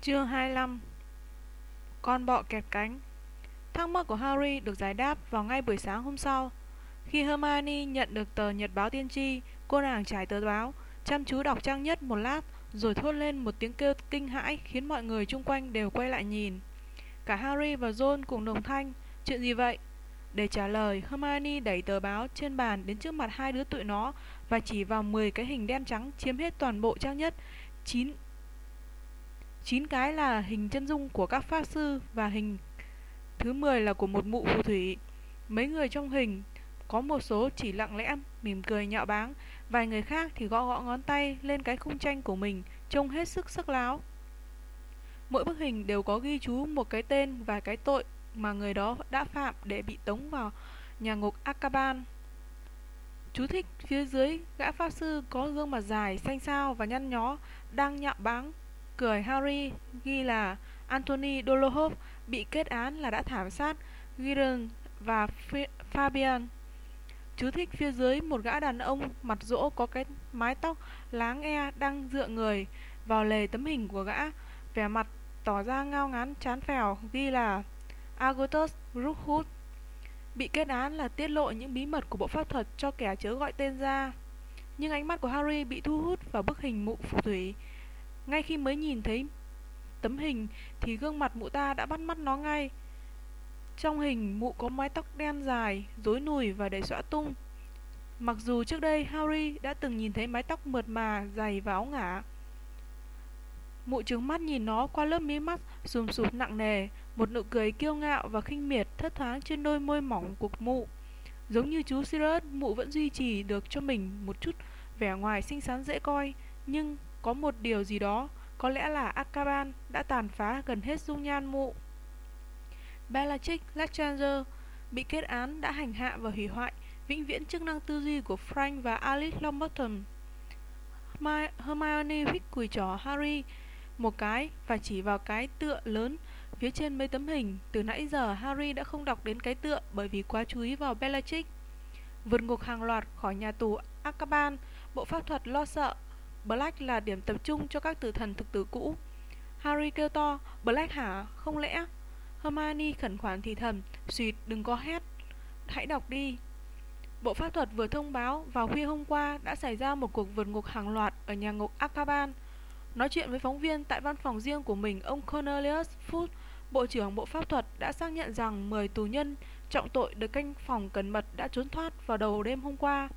Chương 25 Con bọ kẹp cánh Thắc mắc của Harry được giải đáp vào ngay buổi sáng hôm sau. Khi Hermione nhận được tờ nhật báo tiên tri, cô nàng trải tờ báo, chăm chú đọc trang nhất một lát, rồi thốt lên một tiếng kêu kinh hãi khiến mọi người chung quanh đều quay lại nhìn. Cả Harry và Ron cùng đồng thanh, chuyện gì vậy? Để trả lời, Hermione đẩy tờ báo trên bàn đến trước mặt hai đứa tụi nó và chỉ vào 10 cái hình đen trắng chiếm hết toàn bộ trang nhất. 9 9 cái là hình chân dung của các pháp sư và hình thứ 10 là của một mụ phù thủy. Mấy người trong hình có một số chỉ lặng lẽ mỉm cười nhạo báng, vài người khác thì gõ gõ ngón tay lên cái khung tranh của mình, trông hết sức sắc láo. Mỗi bức hình đều có ghi chú một cái tên và cái tội mà người đó đã phạm để bị tống vào nhà ngục Akaban. Chú thích phía dưới gã pháp sư có gương mặt dài, xanh xao và nhăn nhó đang nhạo báng cười Harry ghi là Anthony Dolohov bị kết án là đã thảm sát Gideon và Fabian. Chú thích phía dưới một gã đàn ông mặt rỗ có cái mái tóc láng e đang dựa người vào lề tấm hình của gã, vẻ mặt tỏ ra ngao ngán chán phèo ghi là Agotus Rookhut bị kết án là tiết lộ những bí mật của bộ pháp thuật cho kẻ chớ gọi tên ra. Nhưng ánh mắt của Harry bị thu hút vào bức hình mụ phù thủy ngay khi mới nhìn thấy tấm hình thì gương mặt mụ ta đã bắt mắt nó ngay. Trong hình, mụ có mái tóc đen dài, rối nùi và đầy xõa tung. Mặc dù trước đây Harry đã từng nhìn thấy mái tóc mượt mà, dày và áo ngả. Mụ trứng mắt nhìn nó qua lớp mí mắt sùm sụp nặng nề, một nụ cười kiêu ngạo và khinh miệt thất thoáng trên đôi môi mỏng của mụ. Giống như chú Sirius, mụ vẫn duy trì được cho mình một chút vẻ ngoài xinh xắn dễ coi, nhưng có một điều gì đó, có lẽ là Akaban đã tàn phá gần hết dung nhan mụ. Bellatrix Lestrange bị kết án đã hành hạ và hủy hoại vĩnh viễn chức năng tư duy của Frank và Alice Longbottom. Hermione huyết cùi trò Harry một cái và chỉ vào cái tựa lớn phía trên mấy tấm hình. Từ nãy giờ Harry đã không đọc đến cái tựa bởi vì quá chú ý vào Bellatrix. Vượt ngục hàng loạt khỏi nhà tù Akaban, bộ pháp thuật lo sợ Black là điểm tập trung cho các tử thần thực tử cũ. Harry kêu to, Black hả? Không lẽ? Hermione khẩn khoản thì thầm, suyệt đừng có hét. Hãy đọc đi. Bộ pháp thuật vừa thông báo vào khuya hôm qua đã xảy ra một cuộc vượt ngục hàng loạt ở nhà ngục Akaban. Nói chuyện với phóng viên tại văn phòng riêng của mình, ông Cornelius Foot, Bộ trưởng Bộ Pháp thuật đã xác nhận rằng 10 tù nhân trọng tội được canh phòng cẩn mật đã trốn thoát vào đầu đêm hôm qua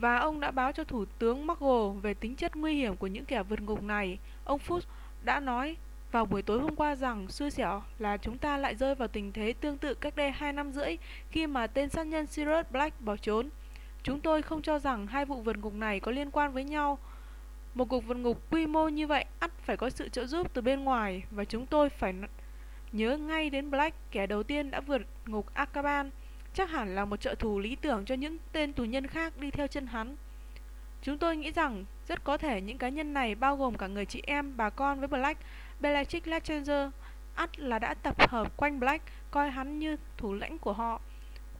và ông đã báo cho Thủ tướng Margot về tính chất nguy hiểm của những kẻ vượt ngục này. Ông Fuchs đã nói vào buổi tối hôm qua rằng xui xẻo là chúng ta lại rơi vào tình thế tương tự cách đây 2 năm rưỡi khi mà tên sát nhân Sirius Black bỏ trốn. Chúng tôi không cho rằng hai vụ vượt ngục này có liên quan với nhau. Một cuộc vượt ngục quy mô như vậy ắt phải có sự trợ giúp từ bên ngoài và chúng tôi phải nhớ ngay đến Black, kẻ đầu tiên đã vượt ngục Akaban chắc hẳn là một trợ thủ lý tưởng cho những tên tù nhân khác đi theo chân hắn. Chúng tôi nghĩ rằng rất có thể những cá nhân này bao gồm cả người chị em, bà con với Black, Bellatrix Lestrange, ắt là đã tập hợp quanh Black, coi hắn như thủ lãnh của họ.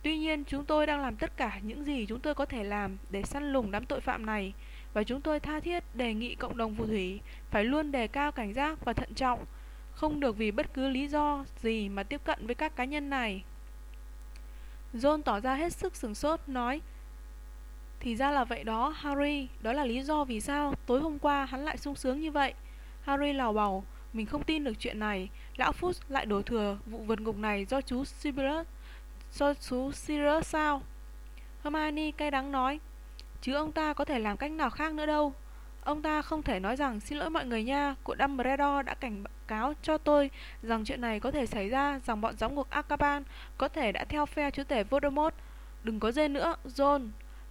Tuy nhiên, chúng tôi đang làm tất cả những gì chúng tôi có thể làm để săn lùng đám tội phạm này, và chúng tôi tha thiết đề nghị cộng đồng phù thủy phải luôn đề cao cảnh giác và thận trọng, không được vì bất cứ lý do gì mà tiếp cận với các cá nhân này. John tỏ ra hết sức sửng sốt, nói Thì ra là vậy đó, Harry, đó là lý do vì sao tối hôm qua hắn lại sung sướng như vậy. Harry lào bảo, mình không tin được chuyện này, lão Fuchs lại đổ thừa vụ vượt ngục này do chú Sirius, do chú Sirius sao? Hermione cay đắng nói, chứ ông ta có thể làm cách nào khác nữa đâu. Ông ta không thể nói rằng xin lỗi mọi người nha, cụ Dumbledore đã cảnh cáo cho tôi rằng chuyện này có thể xảy ra, rằng bọn giám ngục Akaban có thể đã theo phe chúa tể Voldemort. Đừng có dê nữa, John.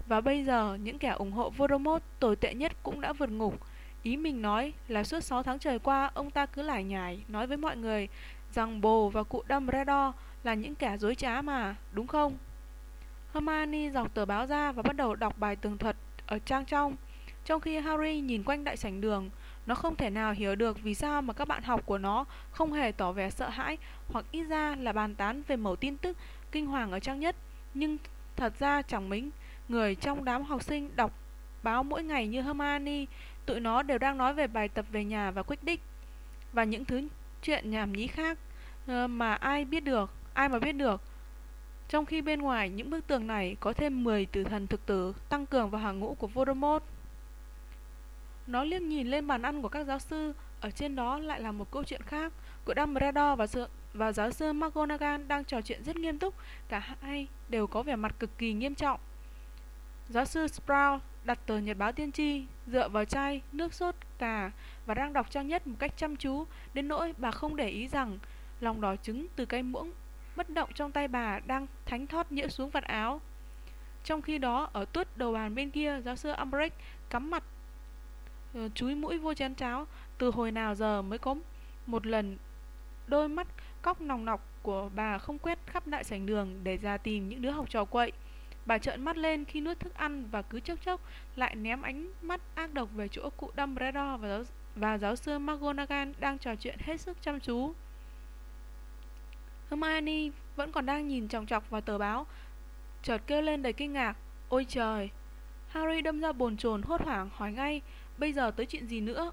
Và bây giờ, những kẻ ủng hộ Voldemort tồi tệ nhất cũng đã vượt ngục. Ý mình nói là suốt 6 tháng trời qua, ông ta cứ lải nhải, nói với mọi người rằng bồ và cụ Dumbledore là những kẻ dối trá mà, đúng không? Hermione dọc tờ báo ra và bắt đầu đọc bài tường thuật ở trang trong. Trong khi Harry nhìn quanh đại sảnh đường, nó không thể nào hiểu được vì sao mà các bạn học của nó không hề tỏ vẻ sợ hãi hoặc ít ra là bàn tán về mẩu tin tức kinh hoàng ở trang nhất. Nhưng thật ra chẳng mấy người trong đám học sinh đọc báo mỗi ngày như Hermione Tụi nó đều đang nói về bài tập về nhà và quyết đích Và những thứ chuyện nhảm nhí khác ờ, Mà ai biết được Ai mà biết được Trong khi bên ngoài những bức tường này Có thêm 10 tử thần thực tử Tăng cường vào hàng ngũ của Voldemort nó liếc nhìn lên bàn ăn của các giáo sư Ở trên đó lại là một câu chuyện khác Cụ Dumbledore và sự và giáo sư McGonagall đang trò chuyện rất nghiêm túc, cả hai đều có vẻ mặt cực kỳ nghiêm trọng. Giáo sư Sprout đặt tờ nhật báo tiên tri, dựa vào chai, nước sốt, cà và đang đọc trang nhất một cách chăm chú, đến nỗi bà không để ý rằng lòng đỏ trứng từ cây muỗng bất động trong tay bà đang thánh thót nhễ xuống vạt áo. Trong khi đó, ở tuốt đầu bàn bên kia, giáo sư Umbridge cắm mặt Ờ, chúi mũi vô chén cháo từ hồi nào giờ mới có một lần đôi mắt Cóc nòng nọc của bà không quét khắp đại sảnh đường để ra tìm những đứa học trò quậy. Bà trợn mắt lên khi nuốt thức ăn và cứ chốc chốc lại ném ánh mắt ác độc về chỗ cụ Dumbledore và giáo, và giáo sư McGonagall đang trò chuyện hết sức chăm chú. Hermione vẫn còn đang nhìn chòng chọc vào tờ báo, chợt kêu lên đầy kinh ngạc. Ôi trời! Harry đâm ra bồn chồn hốt hoảng hỏi ngay, bây giờ tới chuyện gì nữa?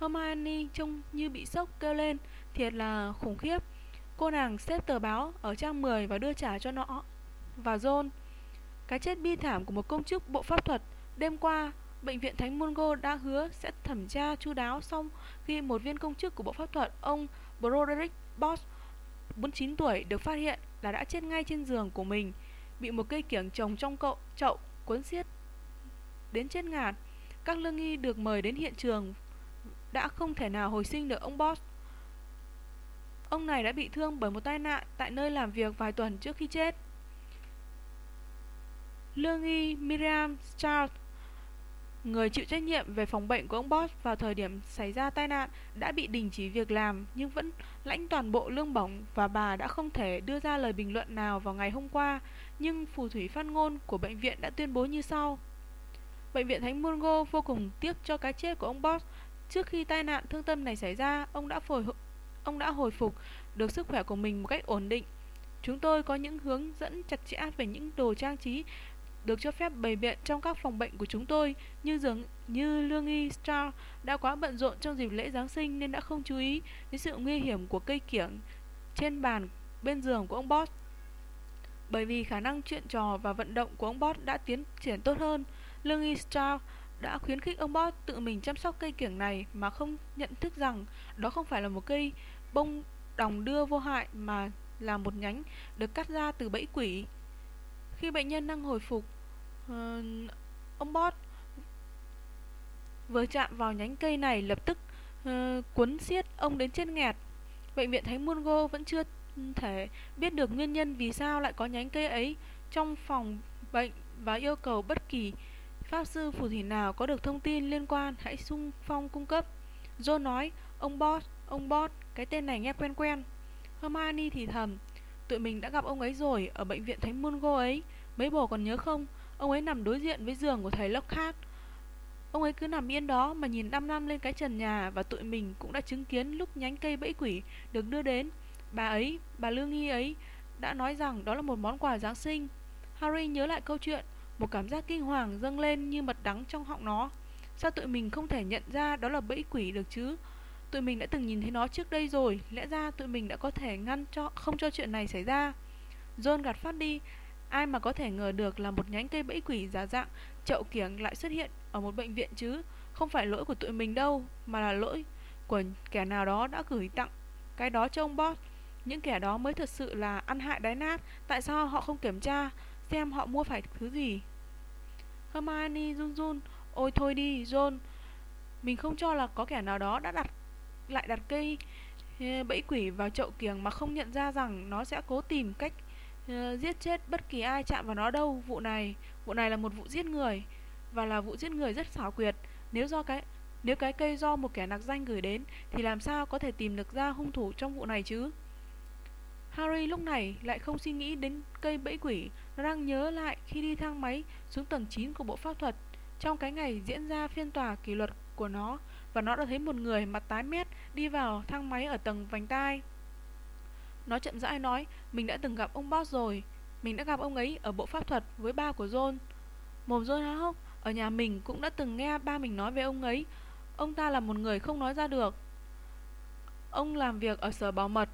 Hermione trông như bị sốc kêu lên, Thiệt là khủng khiếp Cô nàng xếp tờ báo ở trang 10 và đưa trả cho nó Và John Cái chết bi thảm của một công chức bộ pháp thuật Đêm qua Bệnh viện Thánh Mungo đã hứa sẽ thẩm tra chu đáo xong khi một viên công chức của Bộ Pháp thuật, ông Broderick Boss, 49 tuổi, được phát hiện là đã chết ngay trên giường của mình, bị một cây kiểng trồng trong cậu chậu cuốn xiết đến chết ngạt. Các lương nghi được mời đến hiện trường đã không thể nào hồi sinh được ông Boss. Ông này đã bị thương bởi một tai nạn tại nơi làm việc vài tuần trước khi chết. Lương y Miriam Charles, người chịu trách nhiệm về phòng bệnh của ông Boss vào thời điểm xảy ra tai nạn, đã bị đình chỉ việc làm nhưng vẫn lãnh toàn bộ lương bổng và bà đã không thể đưa ra lời bình luận nào vào ngày hôm qua. Nhưng phù thủy phát ngôn của bệnh viện đã tuyên bố như sau. Bệnh viện Thánh Mungo vô cùng tiếc cho cái chết của ông Boss. Trước khi tai nạn thương tâm này xảy ra, ông đã phổi ông đã hồi phục được sức khỏe của mình một cách ổn định. Chúng tôi có những hướng dẫn chặt chẽ về những đồ trang trí được cho phép bày biện trong các phòng bệnh của chúng tôi như dường như lương y Star đã quá bận rộn trong dịp lễ Giáng sinh nên đã không chú ý đến sự nguy hiểm của cây kiểng trên bàn bên giường của ông Boss. Bởi vì khả năng chuyện trò và vận động của ông Boss đã tiến triển tốt hơn, lương y Star đã khuyến khích ông Bot tự mình chăm sóc cây kiểng này mà không nhận thức rằng đó không phải là một cây bông đồng đưa vô hại mà là một nhánh được cắt ra từ bẫy quỷ. Khi bệnh nhân đang hồi phục, uh, ông Bot vừa chạm vào nhánh cây này lập tức uh, cuốn xiết ông đến chết nghẹt. Bệnh viện Thánh Mungo vẫn chưa thể biết được nguyên nhân vì sao lại có nhánh cây ấy trong phòng bệnh và yêu cầu bất kỳ pháp sư phù thủy nào có được thông tin liên quan hãy sung phong cung cấp. Joe nói, ông Boss, ông Boss, cái tên này nghe quen quen. Hermione thì thầm Tụi mình đã gặp ông ấy rồi Ở bệnh viện Thánh Mungo ấy. Mấy bồ còn nhớ không? Ông ấy nằm đối diện với giường của thầy Lockhart. Ông ấy cứ nằm yên đó mà nhìn năm năm lên cái trần nhà Và tụi mình cũng đã chứng kiến lúc nhánh cây bẫy quỷ được đưa đến. Bà ấy, bà Lương Nghi ấy Đã nói rằng đó là một món quà Giáng sinh. Harry nhớ lại câu chuyện một cảm giác kinh hoàng dâng lên như mật đắng trong họng nó. Sao tụi mình không thể nhận ra đó là bẫy quỷ được chứ? Tụi mình đã từng nhìn thấy nó trước đây rồi, Lẽ ra tụi mình đã có thể ngăn cho, không cho chuyện này xảy ra. John gạt phát đi, Ai mà có thể ngờ được là một nhánh cây bẫy quỷ giả dạng Chậu kiểng lại xuất hiện ở một bệnh viện chứ? Không phải lỗi của tụi mình đâu, Mà là lỗi của kẻ nào đó đã gửi tặng Cái đó cho ông boss. Những kẻ đó mới thật sự là ăn hại đái nát, Tại sao họ không kiểm tra, Xem họ mua phải thứ gì? Hermione run run. Ôi thôi đi John. Mình không cho là có kẻ nào đó đã đặt lại đặt cây ờ, bẫy quỷ vào chậu kiềng mà không nhận ra rằng nó sẽ cố tìm cách uh, giết chết bất kỳ ai chạm vào nó đâu. Vụ này vụ này là một vụ giết người và là vụ giết người rất xảo quyệt. Nếu do cái nếu cái cây do một kẻ nặc danh gửi đến thì làm sao có thể tìm được ra hung thủ trong vụ này chứ? Harry lúc này lại không suy nghĩ đến cây bẫy quỷ. Nó đang nhớ lại khi đi thang máy xuống tầng 9 của bộ pháp thuật. Trong cái ngày diễn ra phiên tòa kỷ luật của nó và nó đã thấy một người mặt tái mét đi vào thang máy ở tầng vành tai. Nó chậm rãi nói, mình đã từng gặp ông Boss rồi, mình đã gặp ông ấy ở bộ pháp thuật với ba của John. Mồm John há hốc, Ở nhà mình cũng đã từng nghe ba mình nói về ông ấy. Ông ta là một người không nói ra được. Ông làm việc ở sở bảo mật.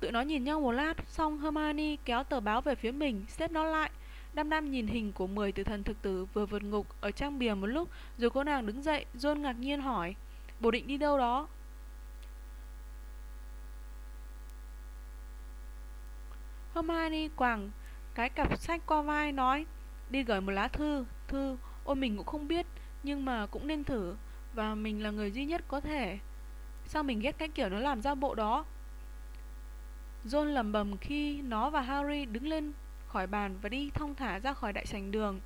Tụi nó nhìn nhau một lát, Xong Hermione kéo tờ báo về phía mình, Xếp nó lại. Đam Đam nhìn hình của 10 tử thần thực tử vừa vượt ngục Ở trang bìa một lúc, Rồi cô nàng đứng dậy John ngạc nhiên hỏi, Bố định đi đâu đó? Hermione quàng cái cặp sách qua vai nói, Đi gửi một lá thư Thư, ôi mình cũng không biết, Nhưng mà cũng nên thử, Và mình là người duy nhất có thể. Sao mình ghét cái kiểu nó làm ra bộ đó? John lầm bầm khi nó và Harry đứng lên khỏi bàn và đi thong thả ra khỏi đại sảnh đường.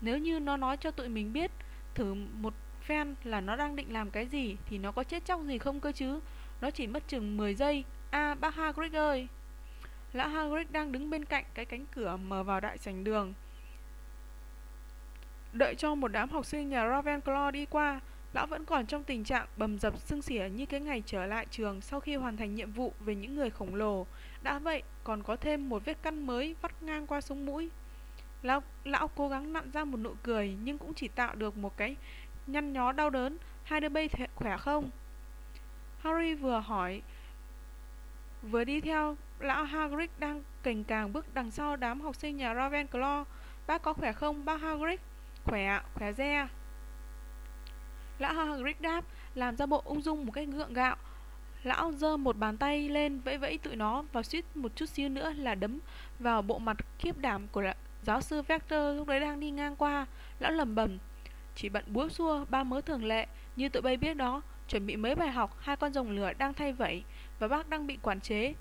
Nếu như nó nói cho tụi mình biết thử một phen là nó đang định làm cái gì thì nó có chết chóc gì không cơ chứ. Nó chỉ mất chừng 10 giây. À bác Hagrid ơi. Lão Hagrid đang đứng bên cạnh cái cánh cửa mở vào đại sảnh đường. Đợi cho một đám học sinh nhà Ravenclaw đi qua, Lão vẫn còn trong tình trạng bầm dập sưng xỉa như cái ngày trở lại trường sau khi hoàn thành nhiệm vụ về những người khổng lồ. Đã vậy, còn có thêm một vết căn mới vắt ngang qua sống mũi. Lão, lão cố gắng nặn ra một nụ cười nhưng cũng chỉ tạo được một cái nhăn nhó đau đớn. Hai đứa bay khỏe không? Harry vừa hỏi, vừa đi theo lão Hagrid đang cành càng bước đằng sau đám học sinh nhà Ravenclaw. Bác có khỏe không, bác Hagrid? Khỏe, khỏe re. Lão Hagrid đáp Làm ra bộ ung dung một cách ngượng gạo Lão giơ một bàn tay lên vẫy vẫy tụi nó Và suýt một chút xíu nữa là đấm vào bộ mặt khiếp đảm của giáo sư Vector lúc đấy đang đi ngang qua Lão lầm bầm Chỉ bận búa xua, ba mớ thường lệ, Như tụi bay biết đó, Chuẩn bị mấy bài học, Hai con rồng lửa đang thay vẫy Và bác đang bị quản chế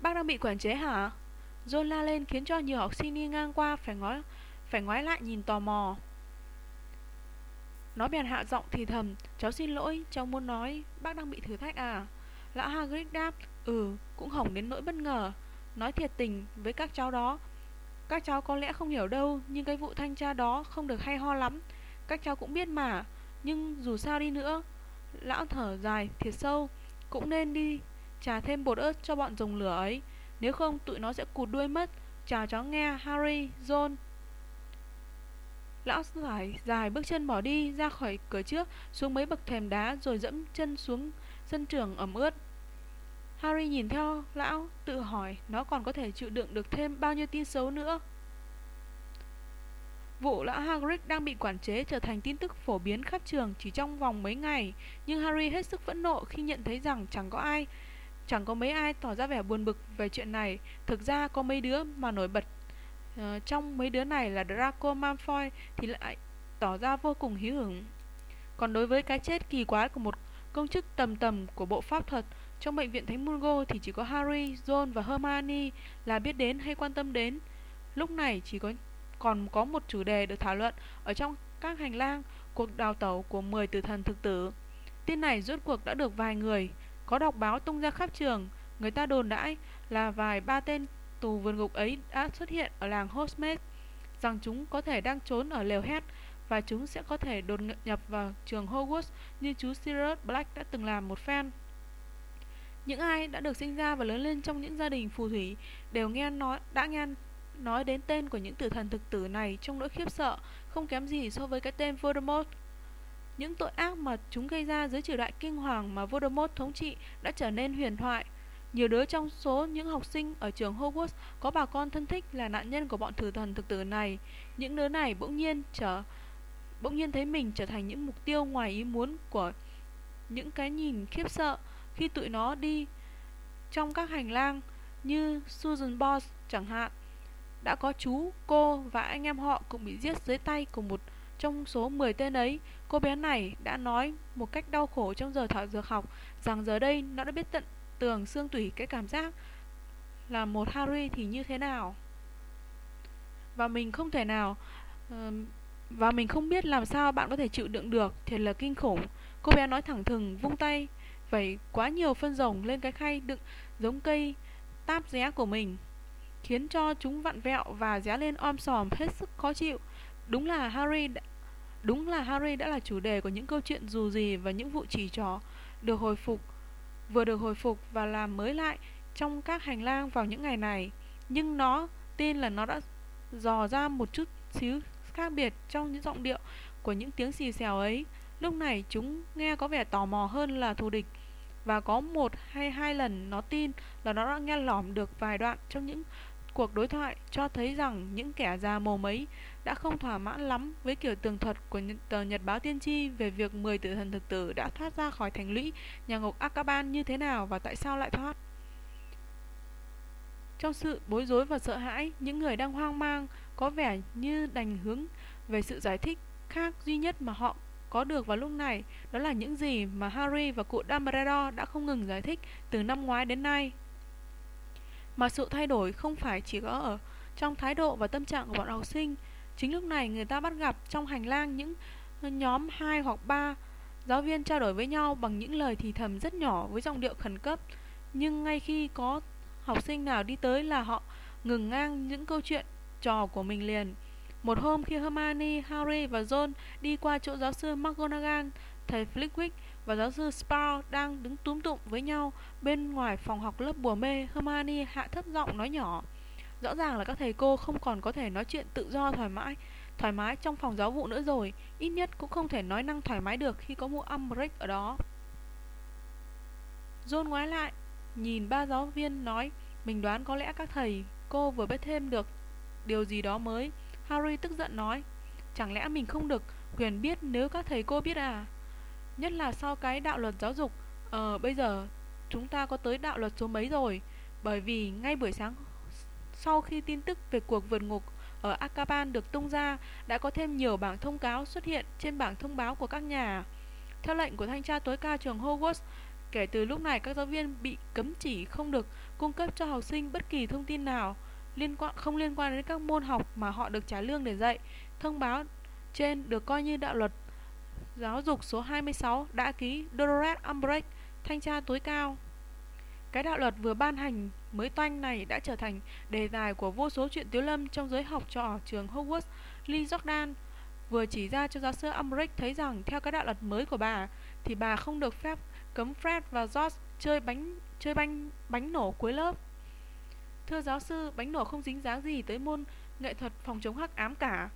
Bác đang bị quản chế hả? John la lên khiến cho nhiều học sinh đi ngang qua phải ngó phải ngoái lại nhìn tò mò. Nó bèn hạ giọng thì thầm Cháu xin lỗi, cháu muốn nói Bác đang bị thử thách à? Lão Hagrid đáp Ừ, cũng hỏng đến nỗi bất ngờ. Nói thiệt tình với các cháu đó Các cháu có lẽ không hiểu đâu Nhưng cái vụ thanh tra đó không được hay ho lắm. Các cháu cũng biết mà Nhưng dù sao đi nữa. Lão thở dài thiệt sâu Cũng nên đi trà thêm bột ớt cho bọn rồng lửa ấy. Nếu không tụi nó sẽ cụt đuôi mất. Chào cháu nghe Harry, John. Lão giải dài bước chân bỏ đi, ra khỏi cửa trước, Xuống mấy bậc thềm đá rồi dẫm chân xuống sân trường ẩm ướt. Harry nhìn theo lão, tự hỏi nó còn có thể chịu đựng được thêm bao nhiêu tin xấu nữa. Vụ lão Hagrid đang bị quản chế trở thành tin tức phổ biến khắp trường chỉ trong vòng mấy ngày, Nhưng Harry hết sức phẫn nộ khi nhận thấy rằng chẳng có ai, Chẳng có mấy ai tỏ ra vẻ buồn bực về chuyện này. Thực ra có mấy đứa mà nổi bật Ờ, trong mấy đứa này là Draco Malfoy thì lại tỏ ra vô cùng hí hửng. Còn đối với cái chết kỳ quái của một công chức tầm tầm của bộ pháp thuật trong bệnh viện Thánh Mungo thì chỉ có Harry, Ron và Hermione là biết đến hay quan tâm đến. Lúc này chỉ có còn có một chủ đề được thảo luận ở trong các hành lang cuộc đào tẩu của 10 tử thần thực tử. Tin này rốt cuộc đã được vài người có đọc báo tung ra khắp trường, người ta đồn đãi là vài ba tên tù vườn ngục ấy đã xuất hiện ở làng Hogsmeade, rằng chúng có thể đang trốn ở lều hét và chúng sẽ có thể đột nhập vào trường Hogwarts như chú Sirius Black đã từng làm một phen. Những ai đã được sinh ra và lớn lên trong những gia đình phù thủy đều nghe nói đã nghe nói đến tên của những tử thần thực tử này trong nỗi khiếp sợ, không kém gì so với cái tên Voldemort. Những tội ác mà chúng gây ra dưới triều đại kinh hoàng mà Voldemort thống trị đã trở nên huyền thoại, nhiều đứa trong số những học sinh ở trường Hogwarts có bà con thân thích là nạn nhân của bọn thử thần thực tử này. Những đứa này bỗng nhiên trở bỗng nhiên thấy mình trở thành những mục tiêu ngoài ý muốn của những cái nhìn khiếp sợ khi tụi nó đi trong các hành lang như Susan Boss chẳng hạn. Đã có chú, cô và anh em họ cũng bị giết dưới tay của một trong số 10 tên ấy. Cô bé này đã nói một cách đau khổ trong giờ thảo dược học rằng giờ đây nó đã biết tận tường xương tủy cái cảm giác là một Harry thì như thế nào? Và mình không thể nào và mình không biết làm sao bạn có thể chịu đựng được. Thiệt là kinh khủng. Cô bé nói thẳng thừng vung tay vẩy quá nhiều phân rồng lên cái khay đựng giống cây táp ré của mình khiến cho chúng vặn vẹo và ré lên om sòm hết sức khó chịu. Đúng là Harry đã, đúng là Harry đã là chủ đề của những câu chuyện dù gì và những vụ chỉ trỏ được hồi phục vừa được hồi phục và làm mới lại trong các hành lang vào những ngày này. Nhưng nó tin là nó đã dò ra một chút xíu khác biệt trong những giọng điệu của những tiếng xì xèo ấy. Lúc này chúng nghe có vẻ tò mò hơn là thù địch, và có một hay hai lần nó tin là nó đã nghe lỏm được vài đoạn trong những cuộc đối thoại cho thấy rằng những kẻ già mồm ấy đã không thỏa mãn lắm với kiểu tường thuật của tờ Nhật báo Tiên tri về việc 10 tử thần thực tử đã thoát ra khỏi thành lũy nhà ngục Akaban như thế nào và tại sao lại thoát. Trong sự bối rối và sợ hãi, những người đang hoang mang có vẻ như đành hướng về sự giải thích khác duy nhất mà họ có được vào lúc này đó là những gì mà Harry và cụ Dumbledore đã không ngừng giải thích từ năm ngoái đến nay. Mà sự thay đổi không phải chỉ có ở trong thái độ và tâm trạng của bọn học sinh. Chính lúc này người ta bắt gặp trong hành lang những nhóm 2 hoặc 3 giáo viên trao đổi với nhau bằng những lời thì thầm rất nhỏ với giọng điệu khẩn cấp. Nhưng ngay khi có học sinh nào đi tới là họ ngừng ngang những câu chuyện trò của mình liền. Một hôm khi Hermione, Harry và Ron đi qua chỗ giáo sư McGonagall, thầy Flitwick và giáo sư Sprout đang đứng túm tụm với nhau bên ngoài phòng học lớp bùa mê, Hermione hạ thấp giọng nói nhỏ. Rõ ràng là các thầy cô không còn có thể nói chuyện tự do thoải mái, thoải mái trong phòng giáo vụ nữa rồi, ít nhất cũng không thể nói năng thoải mái được khi có mụ Umbridge ở đó. John ngoái lại, nhìn ba giáo viên nói, mình đoán có lẽ các thầy cô vừa biết thêm được điều gì đó mới. Harry tức giận nói, chẳng lẽ mình không được quyền biết nếu các thầy cô biết à? Nhất là sau cái đạo luật giáo dục Ờ bây giờ chúng ta có tới đạo luật số mấy rồi Bởi vì ngay buổi sáng sau khi tin tức về cuộc vượt ngục ở Akaban được tung ra, Đã có thêm nhiều bảng thông cáo xuất hiện trên bảng thông báo của các nhà Theo lệnh của thanh tra tối cao trường Hogwarts, Kể từ lúc này các giáo viên bị cấm chỉ không được cung cấp cho học sinh bất kỳ thông tin nào liên quan, không liên quan đến các môn học mà họ được trả lương để dạy. Thông báo trên được coi như đạo luật Giáo dục số 26 đã ký Dolores Umbridge, thanh tra tối cao. Cái đạo luật vừa ban hành mới toanh này đã trở thành đề tài của vô số chuyện tiếu lâm trong giới học trò trường Hogwarts. Lee Jordan vừa chỉ ra cho giáo sư Umbridge thấy rằng theo cái đạo luật mới của bà thì bà không được phép cấm Fred và George chơi bánh chơi bánh bánh nổ cuối lớp. Thưa giáo sư, bánh nổ không dính dáng gì tới môn nghệ thuật phòng chống hắc ám cả.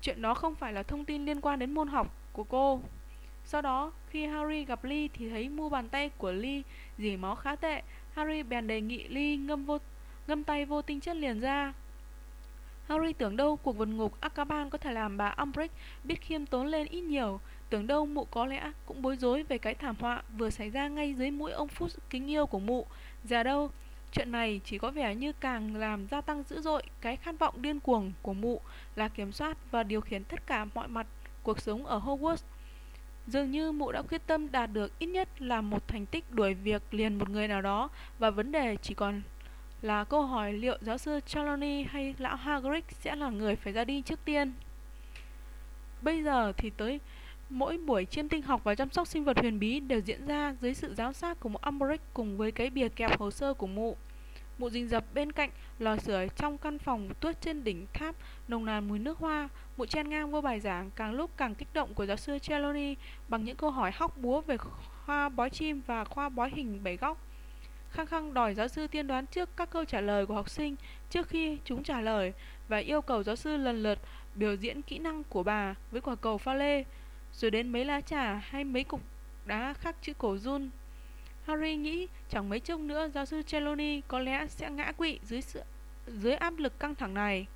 Chuyện đó không phải là thông tin liên quan đến môn học của cô. Sau đó, khi Harry gặp Lee thì thấy mu bàn tay của Lee dỉ máu khá tệ. Harry bèn đề nghị Lee ngâm vô ngâm tay vô tinh chất liền ra. Harry tưởng đâu cuộc vượt ngục Akaban có thể làm bà Umbridge biết khiêm tốn lên ít nhiều. Tưởng đâu mụ có lẽ cũng bối rối về cái thảm họa vừa xảy ra ngay dưới mũi ông Phúc kính yêu của mụ. Giờ đâu, chuyện này chỉ có vẻ như càng làm gia tăng dữ dội cái khát vọng điên cuồng của mụ là kiểm soát và điều khiển tất cả mọi mặt cuộc sống ở Hogwarts. Dường như mụ đã quyết tâm đạt được ít nhất là một thành tích đuổi việc liền một người nào đó và vấn đề chỉ còn là câu hỏi liệu giáo sư Trelawney hay lão Hagrid sẽ là người phải ra đi trước tiên. Bây giờ thì tới mỗi buổi chiêm tinh học và chăm sóc sinh vật huyền bí đều diễn ra dưới sự giám sát của một Umbridge cùng với cái bìa kẹp hồ sơ của mụ. Mụ rình rập bên cạnh lò sưởi trong căn phòng tuốt trên đỉnh tháp nồng nàn mùi nước hoa. Mụ chen ngang vô bài giảng càng lúc càng kích động của giáo sư Trelawney bằng những câu hỏi hóc búa về khoa bói chim và khoa bói hình bảy góc. Khăng khăng đòi giáo sư tiên đoán trước các câu trả lời của học sinh trước khi chúng trả lời và yêu cầu giáo sư lần lượt biểu diễn kỹ năng của bà với quả cầu pha lê, rồi đến mấy lá trà hay mấy cục đá khắc chữ cổ run Harry nghĩ chẳng mấy chốc nữa giáo sư Trelawney có lẽ sẽ ngã quỵ dưới sự dưới áp lực căng thẳng này.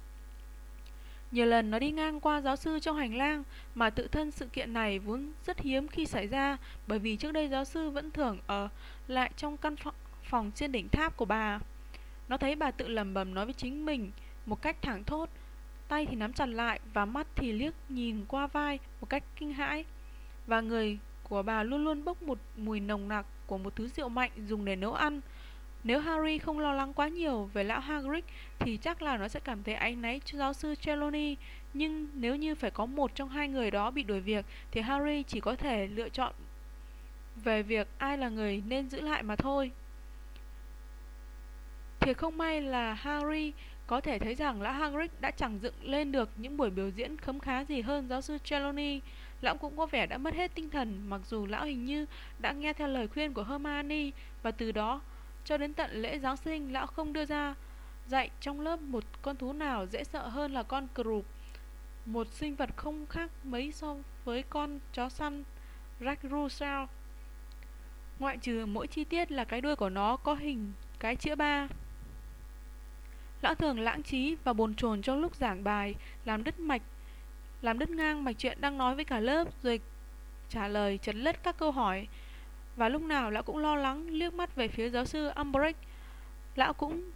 Nhiều lần nó đi ngang qua giáo sư trong hành lang mà tự thân sự kiện này vốn rất hiếm khi xảy ra bởi vì trước đây giáo sư vẫn thường ở lại trong căn phòng trên đỉnh tháp của bà. Nó thấy bà tự lẩm bẩm nói với chính mình một cách thẳng thốt, tay thì nắm chặt lại và mắt thì liếc nhìn qua vai một cách kinh hãi. Và người của bà luôn luôn bốc một mùi nồng nặc của một thứ rượu mạnh dùng để nấu ăn. Nếu Harry không lo lắng quá nhiều về lão Hagrid, thì chắc là nó sẽ cảm thấy áy náy cho giáo sư Trelawney. Nhưng nếu như phải có một trong hai người đó bị đuổi việc, thì Harry chỉ có thể lựa chọn về việc ai là người nên giữ lại mà thôi. Thì không may là Harry có thể thấy rằng lão Hagrid đã chẳng dựng lên được những buổi biểu diễn khấm khá gì hơn giáo sư Trelawney. Lão cũng có vẻ đã mất hết tinh thần, Mặc dù lão hình như đã nghe theo lời khuyên của Hermione, Và từ đó cho đến tận lễ Giáng sinh Lão không đưa ra dạy trong lớp một con thú nào dễ sợ hơn là con cừu một sinh vật không khác mấy so với con chó săn Jack Russell. Ngoại trừ mỗi chi tiết là cái đuôi của nó có hình cái chữ ba. Lão thường lãng trí và bồn chồn trong lúc giảng bài, làm đứt mạch, làm đứt ngang mạch chuyện đang nói với cả lớp rồi trả lời chấn lất các câu hỏi. Và lúc nào lão cũng lo lắng liếc mắt về phía giáo sư Umbridge. Lão cũng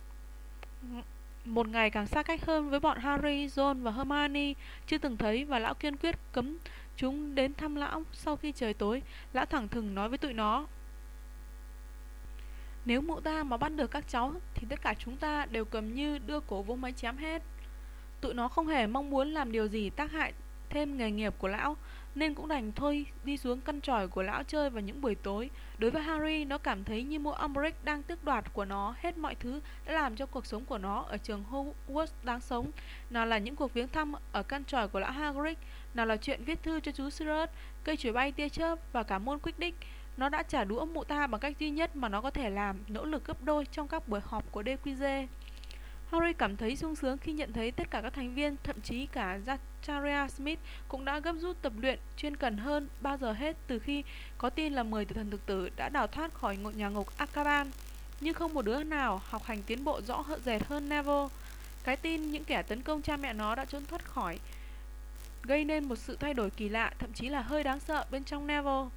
một ngày càng xa cách hơn với bọn Harry, Ron và Hermione chưa từng thấy và lão kiên quyết cấm chúng đến thăm lão sau khi trời tối. Lão thẳng thừng nói với tụi nó. Nếu mụ ta mà bắt được các cháu thì tất cả chúng ta đều cầm như đưa cổ vô máy chém hết. Tụi nó không hề mong muốn làm điều gì tác hại thêm nghề nghiệp của lão nên cũng đành thôi đi xuống căn tròi của lão chơi vào những buổi tối. Đối với Harry, nó cảm thấy như mụ Umbridge đang tước đoạt của nó hết mọi thứ đã làm cho cuộc sống của nó ở trường Hogwarts đáng sống. Nào là những cuộc viếng thăm ở căn tròi của lão Hagrid, nào là chuyện viết thư cho chú Sirius, cây chổi bay tia chớp và cả môn Quidditch. Nó đã trả đũa mụ ta bằng cách duy nhất mà nó có thể làm, nỗ lực gấp đôi trong các buổi họp của DQG. Harry cảm thấy sung sướng khi nhận thấy tất cả các thành viên, thậm chí cả Zachariah Smith cũng đã gấp rút tập luyện chuyên cần hơn bao giờ hết từ khi có tin là 10 tử thần thực tử đã đào thoát khỏi nhà ngục Akaban. Nhưng không một đứa nào học hành tiến bộ rõ hợt dệt hơn Neville. Cái tin những kẻ tấn công cha mẹ nó đã trốn thoát khỏi gây nên một sự thay đổi kỳ lạ, thậm chí là hơi đáng sợ bên trong Neville.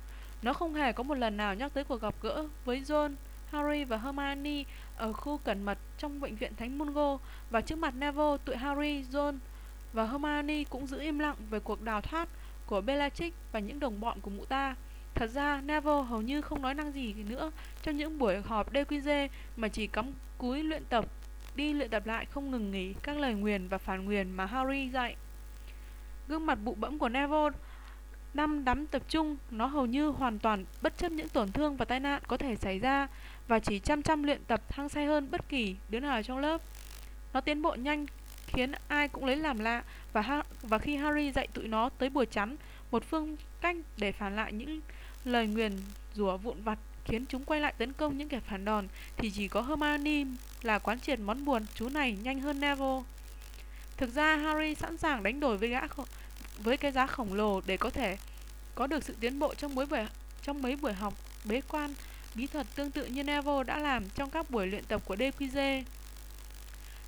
Nó không hề có một lần nào nhắc tới cuộc gặp gỡ với John, Harry và Hermione ở khu cẩn mật trong bệnh viện Thánh Mungo và trước mặt Neville, tụi Harry, John và Hermione cũng giữ im lặng về cuộc đào thoát của Bellatrix và những đồng bọn của mụ ta. Thật ra, Neville hầu như không nói năng gì nữa trong những buổi họp DQG mà chỉ cắm cúi luyện tập, đi luyện tập lại không ngừng nghỉ các lời nguyền và phản nguyền mà Harry dạy. Gương mặt bụ bẫm của Neville năm đắm tập trung, nó hầu như hoàn toàn bất chấp những tổn thương và tai nạn có thể xảy ra và chỉ chăm chăm luyện tập hăng say hơn bất kỳ đứa nào trong lớp. Nó tiến bộ nhanh khiến ai cũng lấy làm lạ và ha và khi Harry dạy tụi nó tới bùa chắn, một phương cách để phản lại những lời nguyền rủa vụn vặt khiến chúng quay lại tấn công những kẻ phản đòn thì chỉ có Hermione là quán triệt món buồn chú này nhanh hơn Neville. Thực ra Harry sẵn sàng đánh đổi với gã với cái giá khổng lồ để có thể có được sự tiến bộ trong mấy buổi trong mấy buổi học bế quan bí thuật tương tự như Neville đã làm trong các buổi luyện tập của DQG.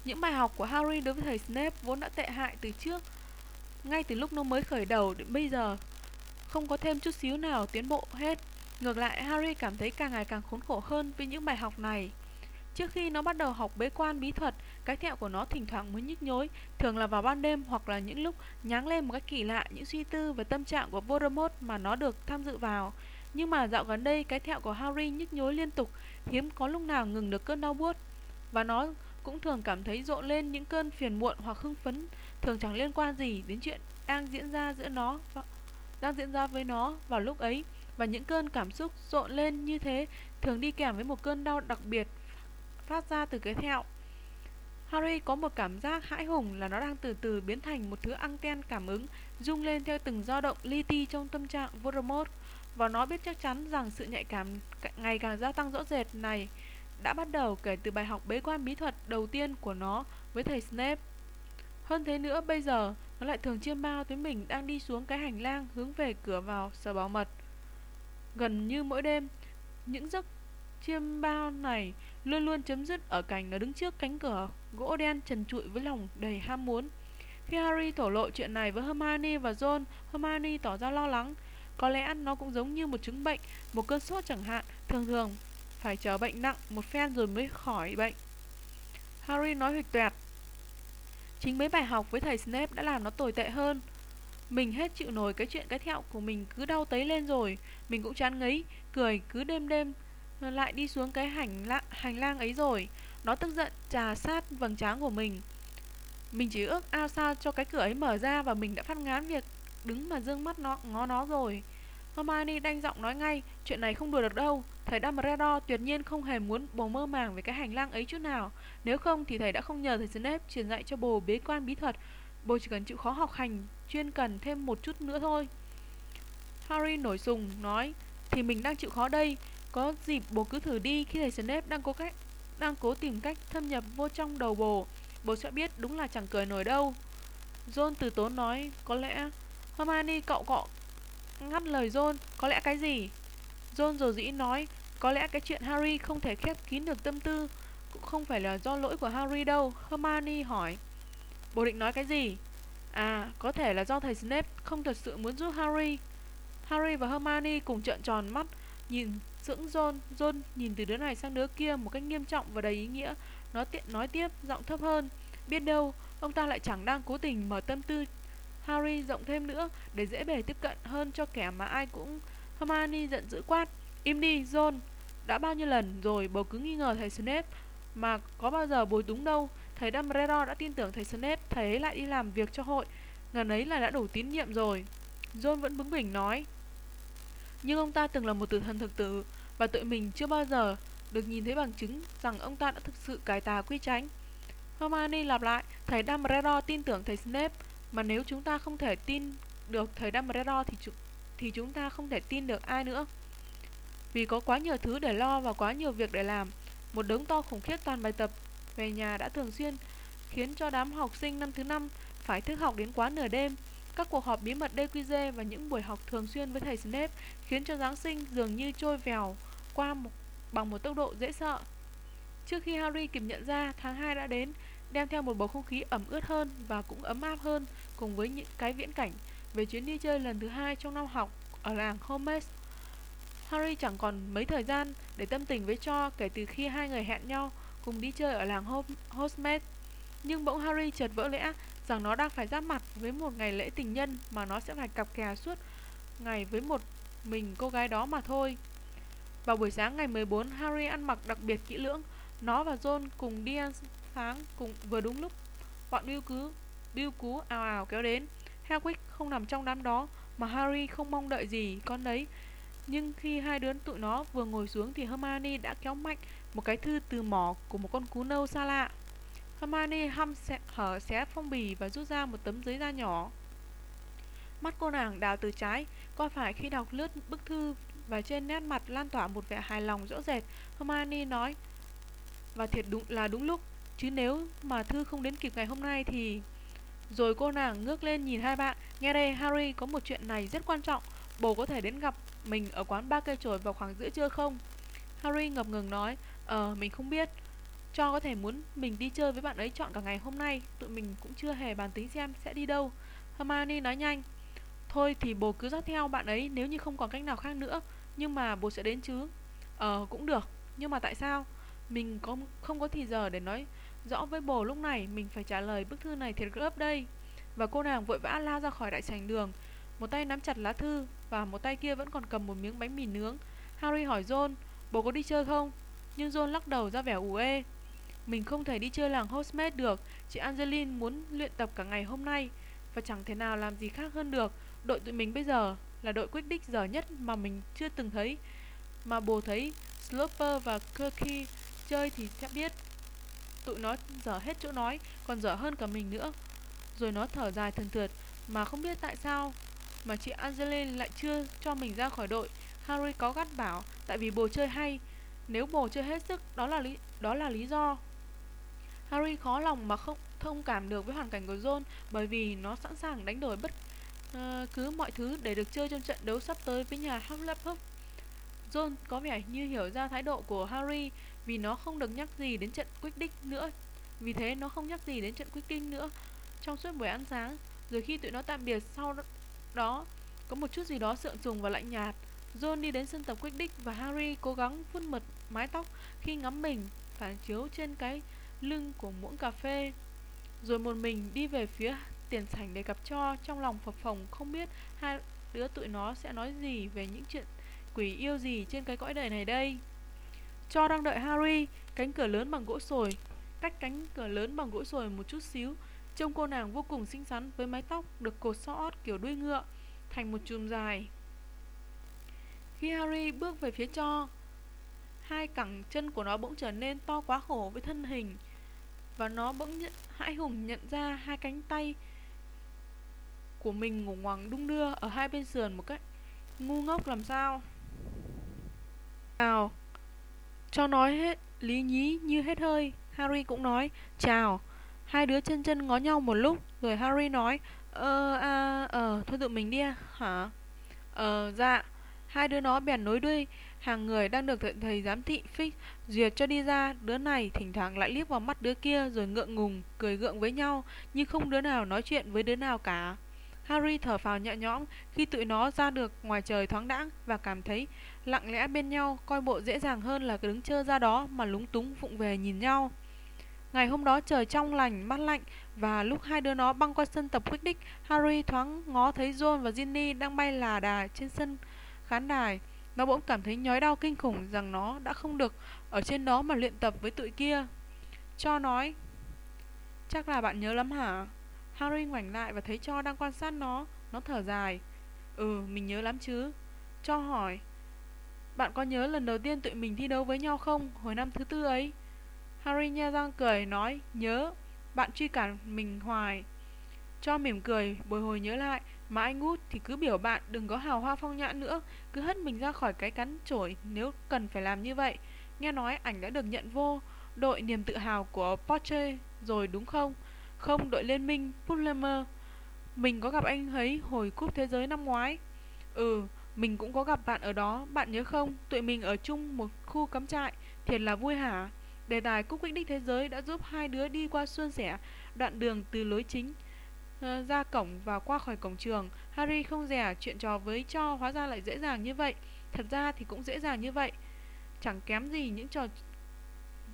Những bài học của Harry đối với thầy Snape vốn đã tệ hại từ trước, ngay từ lúc nó mới khởi đầu đến bây giờ, không có thêm chút xíu nào tiến bộ hết. Ngược lại, Harry cảm thấy càng ngày càng khốn khổ hơn với những bài học này. Trước khi nó bắt đầu học bế quan bí thuật, cái thẹo của nó thỉnh thoảng mới nhức nhối, thường là vào ban đêm hoặc là những lúc nháng lên một cách kỳ lạ những suy tư về tâm trạng của Voldemort mà nó được tham dự vào. Nhưng mà dạo gần đây cái thẹo của Harry nhức nhối liên tục, hiếm có lúc nào ngừng được cơn đau buốt. Và nó cũng thường cảm thấy rộ lên những cơn phiền muộn hoặc hưng phấn, thường chẳng liên quan gì đến chuyện đang diễn ra giữa nó và đang diễn ra với nó vào lúc ấy và những cơn cảm xúc rộn lên như thế thường đi kèm với một cơn đau đặc biệt phát ra từ cái thẹo. Harry có một cảm giác hãi hùng là nó đang từ từ biến thành một thứ anten cảm ứng rung lên theo từng dao động li ti trong tâm trạng Voldemort và nó biết chắc chắn rằng sự nhạy cảm ngày càng gia tăng rõ rệt này đã bắt đầu kể từ bài học bế quan bí thuật đầu tiên của nó với thầy Snape. Hơn thế nữa, bây giờ nó lại thường chiêm bao tới mình đang đi xuống cái hành lang hướng về cửa vào sở bảo mật. Gần như mỗi đêm, những giấc chiêm bao này luôn luôn chấm dứt ở cảnh nó đứng trước cánh cửa gỗ đen trần trụi với lòng đầy ham muốn. Khi Harry thổ lộ chuyện này với Hermione và Ron, Hermione tỏ ra lo lắng. Có lẽ nó cũng giống như một chứng bệnh, một cơn sốt chẳng hạn, thường thường phải chờ bệnh nặng một phen rồi mới khỏi bệnh. Harry nói huyệt toẹt. Chính mấy bài học với thầy Snape đã làm nó tồi tệ hơn. Mình hết chịu nổi cái chuyện cái thẹo của mình cứ đau tấy lên rồi. Mình cũng chán ngấy, cười cứ đêm đêm ờ, lại đi xuống cái hành lang, hành lang ấy rồi. Nó tức giận trà sát vầng trán của mình. Mình chỉ ước ao sao cho cái cửa ấy mở ra và mình đã phát ngán việc đứng mà dương mắt nó ngó nó rồi. Hermione đanh giọng nói ngay, chuyện này không đùa được đâu. Thầy Dumbledore tuyệt nhiên không hề muốn bồ mơ màng về cái hành lang ấy chút nào. Nếu không thì thầy đã không nhờ thầy Snape truyền dạy cho bồ bế quan bí thuật. Bồ chỉ cần chịu khó học hành, chuyên cần thêm một chút nữa thôi. Harry nổi sùng, nói, thì mình đang chịu khó đây. Có dịp bồ cứ thử đi khi thầy Snape đang cố cách đang cố tìm cách thâm nhập vô trong đầu bồ. Bồ sẽ biết đúng là chẳng cười nổi đâu. John từ tốn nói, có lẽ... Hermione cậu cọ ngắt lời John, có lẽ cái gì? John rồi dĩ nói, có lẽ cái chuyện Harry không thể khép kín được tâm tư cũng không phải là do lỗi của Harry đâu. Hermione hỏi, bố định nói cái gì? À, có thể là do thầy Snape không thật sự muốn giúp Harry. Harry và Hermione cùng trợn tròn mắt, nhìn sững John. John nhìn từ đứa này sang đứa kia một cách nghiêm trọng và đầy ý nghĩa. Nó tiện nói tiếp, giọng thấp hơn. Biết đâu, ông ta lại chẳng đang cố tình mở tâm tư Harry rộng thêm nữa để dễ bề tiếp cận hơn cho kẻ mà ai cũng Hermione giận dữ quát. Im đi John Đã bao nhiêu lần rồi bố cứ nghi ngờ thầy Snape Mà có bao giờ bối túng đâu. Thầy Dumbledore đã tin tưởng thầy Snape, Thầy ấy lại đi làm việc cho hội. Ngần ấy là đã đủ tín nhiệm rồi. John vẫn bướng bỉnh nói, Nhưng ông ta từng là một tử thần thực tử Và tụi mình chưa bao giờ được nhìn thấy bằng chứng rằng ông ta đã thực sự cải tà quy tránh Hermione lặp lại, Thầy Dumbledore tin tưởng thầy Snape mà nếu chúng ta không thể tin được thầy Dumbledore thì, chúng thì chúng ta không thể tin được ai nữa Vì có quá nhiều thứ để lo và quá nhiều việc để làm Một đống to khủng khiếp toàn bài tập về nhà đã thường xuyên khiến cho đám học sinh năm thứ năm phải thức học đến quá nửa đêm. Các cuộc họp bí mật DQG và những buổi học thường xuyên với thầy Snape khiến cho Giáng sinh dường như trôi vèo qua một, bằng một tốc độ dễ sợ. Trước khi Harry kịp nhận ra, tháng 2 đã đến, đem theo một bầu không khí ẩm ướt hơn và cũng ấm áp hơn cùng với những cái viễn cảnh về chuyến đi chơi lần thứ hai trong năm học ở làng Holmes. Harry chẳng còn mấy thời gian để tâm tình với Cho kể từ khi hai người hẹn nhau cùng đi chơi ở làng Hogsmeade. Nhưng bỗng Harry chợt vỡ lẽ rằng nó đang phải giáp mặt với một ngày lễ tình nhân mà nó sẽ phải cặp kè suốt ngày với một mình cô gái đó mà thôi. Vào buổi sáng ngày 14, Harry ăn mặc đặc biệt kỹ lưỡng. Nó và John cùng đi ăn sáng cùng vừa đúng lúc bọn yêu cứ biêu cú ào ào kéo đến. Hagrid không nằm trong đám đó mà Harry không mong đợi gì con đấy. Nhưng khi hai đứa tụi nó vừa ngồi xuống thì Hermione đã kéo mạnh một cái thư từ mỏ của một con cú nâu xa lạ. Hermione hăm xẹ, hở xé phong bì và rút ra một tấm giấy da nhỏ. Mắt cô nàng đào từ trái, coi phải khi đọc lướt bức thư và trên nét mặt lan tỏa một vẻ hài lòng rõ rệt. Hermione nói, và thiệt đúng là đúng lúc, chứ nếu mà thư không đến kịp ngày hôm nay thì... Rồi cô nàng ngước lên nhìn hai bạn, nghe đây Harry có một chuyện này rất quan trọng, bố có thể đến gặp mình ở quán ba cây chổi vào khoảng giữa trưa không? Harry ngập ngừng nói, Ờ, mình không biết. Cho có thể muốn mình đi chơi với bạn ấy chọn cả ngày hôm nay Tụi mình cũng chưa hề bàn tính xem sẽ đi đâu. Hermione nói nhanh Thôi thì bố cứ dắt theo bạn ấy nếu như không còn cách nào khác nữa Nhưng mà bố sẽ đến chứ. Ờ, cũng được. Nhưng mà tại sao? Mình có không có thì giờ để nói rõ với bố lúc này, Mình phải trả lời bức thư này thiệt gấp đây. Và cô nàng vội vã lao ra khỏi đại sảnh đường. Một tay nắm chặt lá thư, Và một tay kia vẫn còn cầm một miếng bánh mì nướng. Harry hỏi John Bố có đi chơi không? Nhưng John lắc đầu ra vẻ ủ ê. Mình không thể đi chơi làng Hogsmeade được. Chị Angeline muốn luyện tập cả ngày hôm nay. Và chẳng thể nào làm gì khác hơn được. Đội tụi mình bây giờ là đội quyết đích dở nhất mà mình chưa từng thấy. Mà bồ thấy Sloper và Kirky chơi thì chắc biết. Tụi nó dở hết chỗ nói Còn dở hơn cả mình nữa Rồi nó thở dài thần thượt Mà không biết tại sao Mà chị Angeline lại chưa cho mình ra khỏi đội Harry có gắt bảo Tại vì bồ chơi hay nếu bồ chơi hết sức, đó là lý đó là lý do. Harry khó lòng mà không thông cảm được với hoàn cảnh của John bởi vì nó sẵn sàng đánh đổi bất uh, cứ mọi thứ để được chơi trong trận đấu sắp tới với nhà Hufflepuff. John có vẻ như hiểu ra thái độ của Harry vì nó không được nhắc gì đến trận Quidditch nữa. Vì thế nó không nhắc gì đến trận Quidditch nữa trong suốt buổi ăn sáng. Rồi khi tụi nó tạm biệt sau đó có một chút gì đó sượng trùng và lạnh nhạt. John đi đến sân tập Quidditch và Harry cố gắng vuốt mật mái tóc khi ngắm mình phản chiếu trên cái lưng của muỗng cà phê. Rồi một mình đi về phía tiền sảnh để gặp cho trong lòng phập phồng không biết hai đứa tụi nó sẽ nói gì về những chuyện quỷ yêu gì trên cái cõi đời này đây. Cho đang đợi Harry, cánh cửa lớn bằng gỗ sồi, cách cánh cửa lớn bằng gỗ sồi một chút xíu, trông cô nàng vô cùng xinh xắn với mái tóc được cột xót kiểu đuôi ngựa thành một chùm dài. Khi Harry bước về phía cho, hai cẳng chân của nó bỗng trở nên to quá khổ với thân hình và nó bỗng nhận, hãi hùng nhận ra hai cánh tay của mình ngủ ngoằng đung đưa ở hai bên sườn một cách ngu ngốc làm sao. Nào cho nói hết lý nhí như hết hơi. Harry cũng nói chào. Hai đứa chân chân ngó nhau một lúc Rồi Harry nói Ờ, à, ờ, thôi tụi mình đi à, hả? Ờ, dạ. Hai đứa nó bèn nối đuôi Hàng người đang được thầy, thầy giám thị Fix duyệt cho đi ra. Đứa này thỉnh thoảng lại liếc vào mắt đứa kia Rồi ngượng ngùng, cười gượng với nhau Nhưng không đứa nào nói chuyện với đứa nào cả. Harry thở phào nhẹ nhõm khi tụi nó ra được ngoài trời thoáng đãng và cảm thấy lặng lẽ bên nhau coi bộ dễ dàng hơn là đứng chơi ra đó mà lúng túng vụng về nhìn nhau. Ngày hôm đó trời trong lành, mát lạnh và lúc hai đứa nó băng qua sân tập Quidditch, Harry thoáng ngó thấy john và Ginny đang bay là đà trên sân khán đài. Nó bỗng cảm thấy nhói đau kinh khủng rằng nó đã không được ở trên đó mà luyện tập với tụi kia. Cho nói, chắc là bạn nhớ lắm hả? Harry ngoảnh lại và thấy Cho đang quan sát nó. Nó thở dài. Ừ, mình nhớ lắm chứ. Cho hỏi, bạn có nhớ lần đầu tiên tụi mình thi đấu với nhau không? Hồi năm thứ tư ấy. Harry nhe răng cười, nói, nhớ. Bạn truy cản mình hoài. Cho mỉm cười, bồi hồi nhớ lại. Mà anh út thì cứ biểu bạn đừng có hào hoa phong nhã nữa. Cứ hất mình ra khỏi cái cắn chổi nếu cần phải làm như vậy. Nghe nói ảnh đã được nhận vô đội niềm tự hào của Porsche rồi đúng không? Không, đội liên minh Pullemer Mình có gặp anh ấy hồi cúp thế giới năm ngoái Ừ, mình cũng có gặp bạn ở đó Bạn nhớ không, tụi mình ở chung một khu cắm trại Thiệt là vui hả? Đề tài Cúc quyết định thế giới đã giúp hai đứa đi qua suôn sẻ Đoạn đường từ lối chính ờ, ra cổng và qua khỏi cổng trường. Harry không rẻ chuyện trò với cho hóa ra lại dễ dàng như vậy. Thật ra thì cũng dễ dàng như vậy. Chẳng kém gì những trò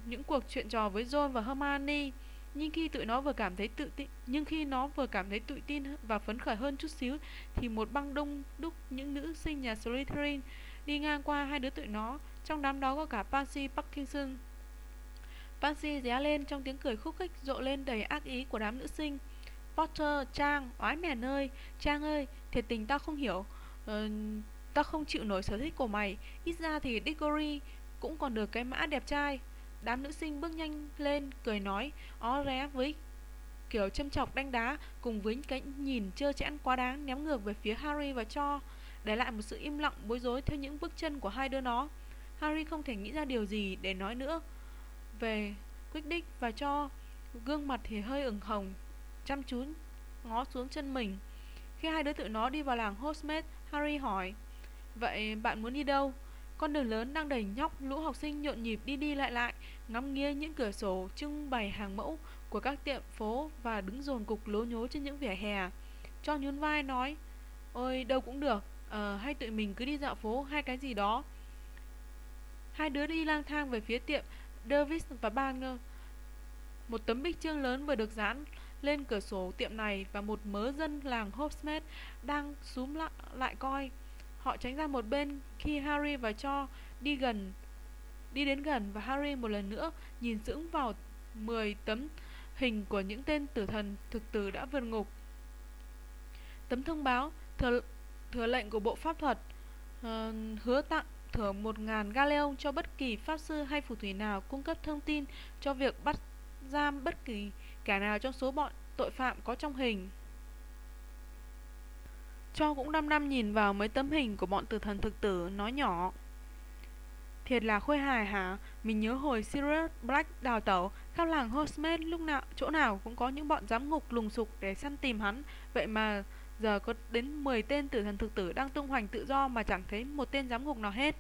những cuộc chuyện trò với John và Hermione nhưng khi tụi nó vừa cảm thấy tự tin nhưng khi nó vừa cảm thấy tự tin và phấn khởi hơn chút xíu thì một băng đông đúc những nữ sinh nhà Slytherin đi ngang qua hai đứa tụi nó trong đám đó có cả Pansy Parkinson. Pansy ré lên trong tiếng cười khúc khích rộ lên đầy ác ý của đám nữ sinh. Potter, Trang, oái mèn ơi Trang ơi, thiệt tình tao không hiểu uh, Tao không chịu nổi sở thích của mày. Ít ra thì Diggory cũng còn được cái mã đẹp trai. Đám nữ sinh bước nhanh lên, Cười nói, ó, ré với kiểu châm chọc đánh đá, Cùng với cái nhìn trơ chẽn quá đáng, Ném ngược về phía Harry và Cho Để lại một sự im lặng bối rối Theo những bước chân của hai đứa nó. Harry không thể nghĩ ra điều gì để nói nữa. Về Quidditch và Cho Gương mặt thì hơi ửng hồng, Chăm chú ngó xuống chân mình. Khi hai đứa tự nó đi vào làng Hogsmeade, Harry hỏi, Vậy bạn muốn đi đâu? Con đường lớn đang đầy nhóc lũ học sinh nhộn nhịp đi đi lại lại, ngắm nghía những cửa sổ trưng bày hàng mẫu của các tiệm phố và đứng dồn cục lố nhố trên những vỉa hè. Cho nhún vai nói, ôi đâu cũng được, ờ, hay tụi mình cứ đi dạo phố hay cái gì đó. Hai đứa đi lang thang về phía tiệm Davis và Banger. Một tấm bích chương lớn vừa được dán lên cửa sổ tiệm này và một mớ dân làng Hogsmeade đang xúm lại, lại coi. Họ tránh ra một bên khi Harry và Cho đi gần đi đến gần và Harry một lần nữa nhìn sững vào 10 tấm hình của những tên tử thần thực tử đã vượt ngục. Tấm thông báo thừa, thừa lệnh của bộ pháp thuật uh, hứa tặng thưởng 1.000 galleon cho bất kỳ pháp sư hay phù thủy nào cung cấp thông tin cho việc bắt giam bất kỳ kẻ nào trong số bọn tội phạm có trong hình. Cho cũng năm năm nhìn vào mấy tấm hình của bọn tử thần thực tử, nói nhỏ. Thiệt là khôi hài hả? Mình nhớ hồi Sirius Black đào tẩu Khắp làng Hogsmeade lúc nào, chỗ nào cũng có những bọn giám ngục lùng sục để săn tìm hắn. Vậy mà giờ có đến 10 tên tử thần thực tử đang tung hoành tự do mà chẳng thấy một tên giám ngục nào hết.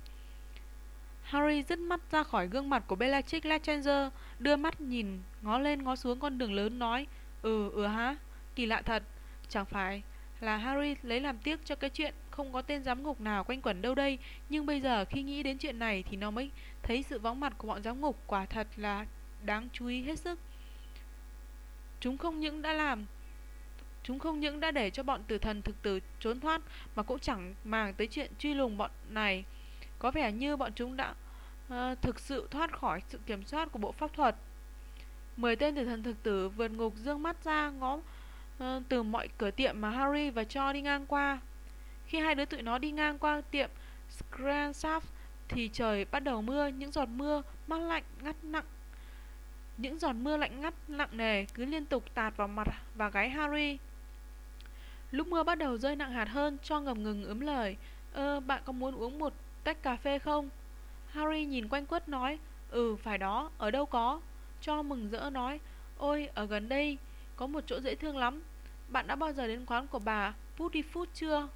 Harry dứt mắt ra khỏi gương mặt của Bellatrix Lestrange Đưa mắt nhìn ngó lên ngó xuống con đường lớn, nói Ừ ừ hả? Kỳ lạ thật. Chẳng phải là Harry lấy làm tiếc cho cái chuyện không có tên giám ngục nào quanh quẩn đâu đây. Nhưng bây giờ khi nghĩ đến chuyện này thì nó mới thấy sự vắng mặt của bọn giám ngục quả thật là đáng chú ý hết sức. Chúng không những đã làm Chúng không những đã để cho bọn tử thần thực tử trốn thoát Mà cũng chẳng màng tới chuyện truy lùng bọn này. Có vẻ như bọn chúng đã uh, thực sự thoát khỏi sự kiểm soát của bộ pháp thuật. Mười tên tử thần thực tử vượt ngục dương mắt ra ngó Ờ, từ mọi cửa tiệm mà Harry và Cho đi ngang qua. Khi hai đứa tụi nó đi ngang qua tiệm Scranshaft thì trời bắt đầu mưa, những giọt mưa mát lạnh ngắt nặng. Những giọt mưa lạnh ngắt nặng nề cứ liên tục tạt vào mặt và gáy Harry. Lúc mưa bắt đầu rơi nặng hạt hơn, cho ngầm ngừng ướm lời. Ơ, bạn có muốn uống một tách cà phê không? Harry nhìn quanh quất nói, ừ, phải đó, ở đâu có? Cho mừng rỡ nói, Ôi, ở gần đây có một chỗ dễ thương lắm. Bạn đã bao giờ đến quán của bà Putty Food chưa?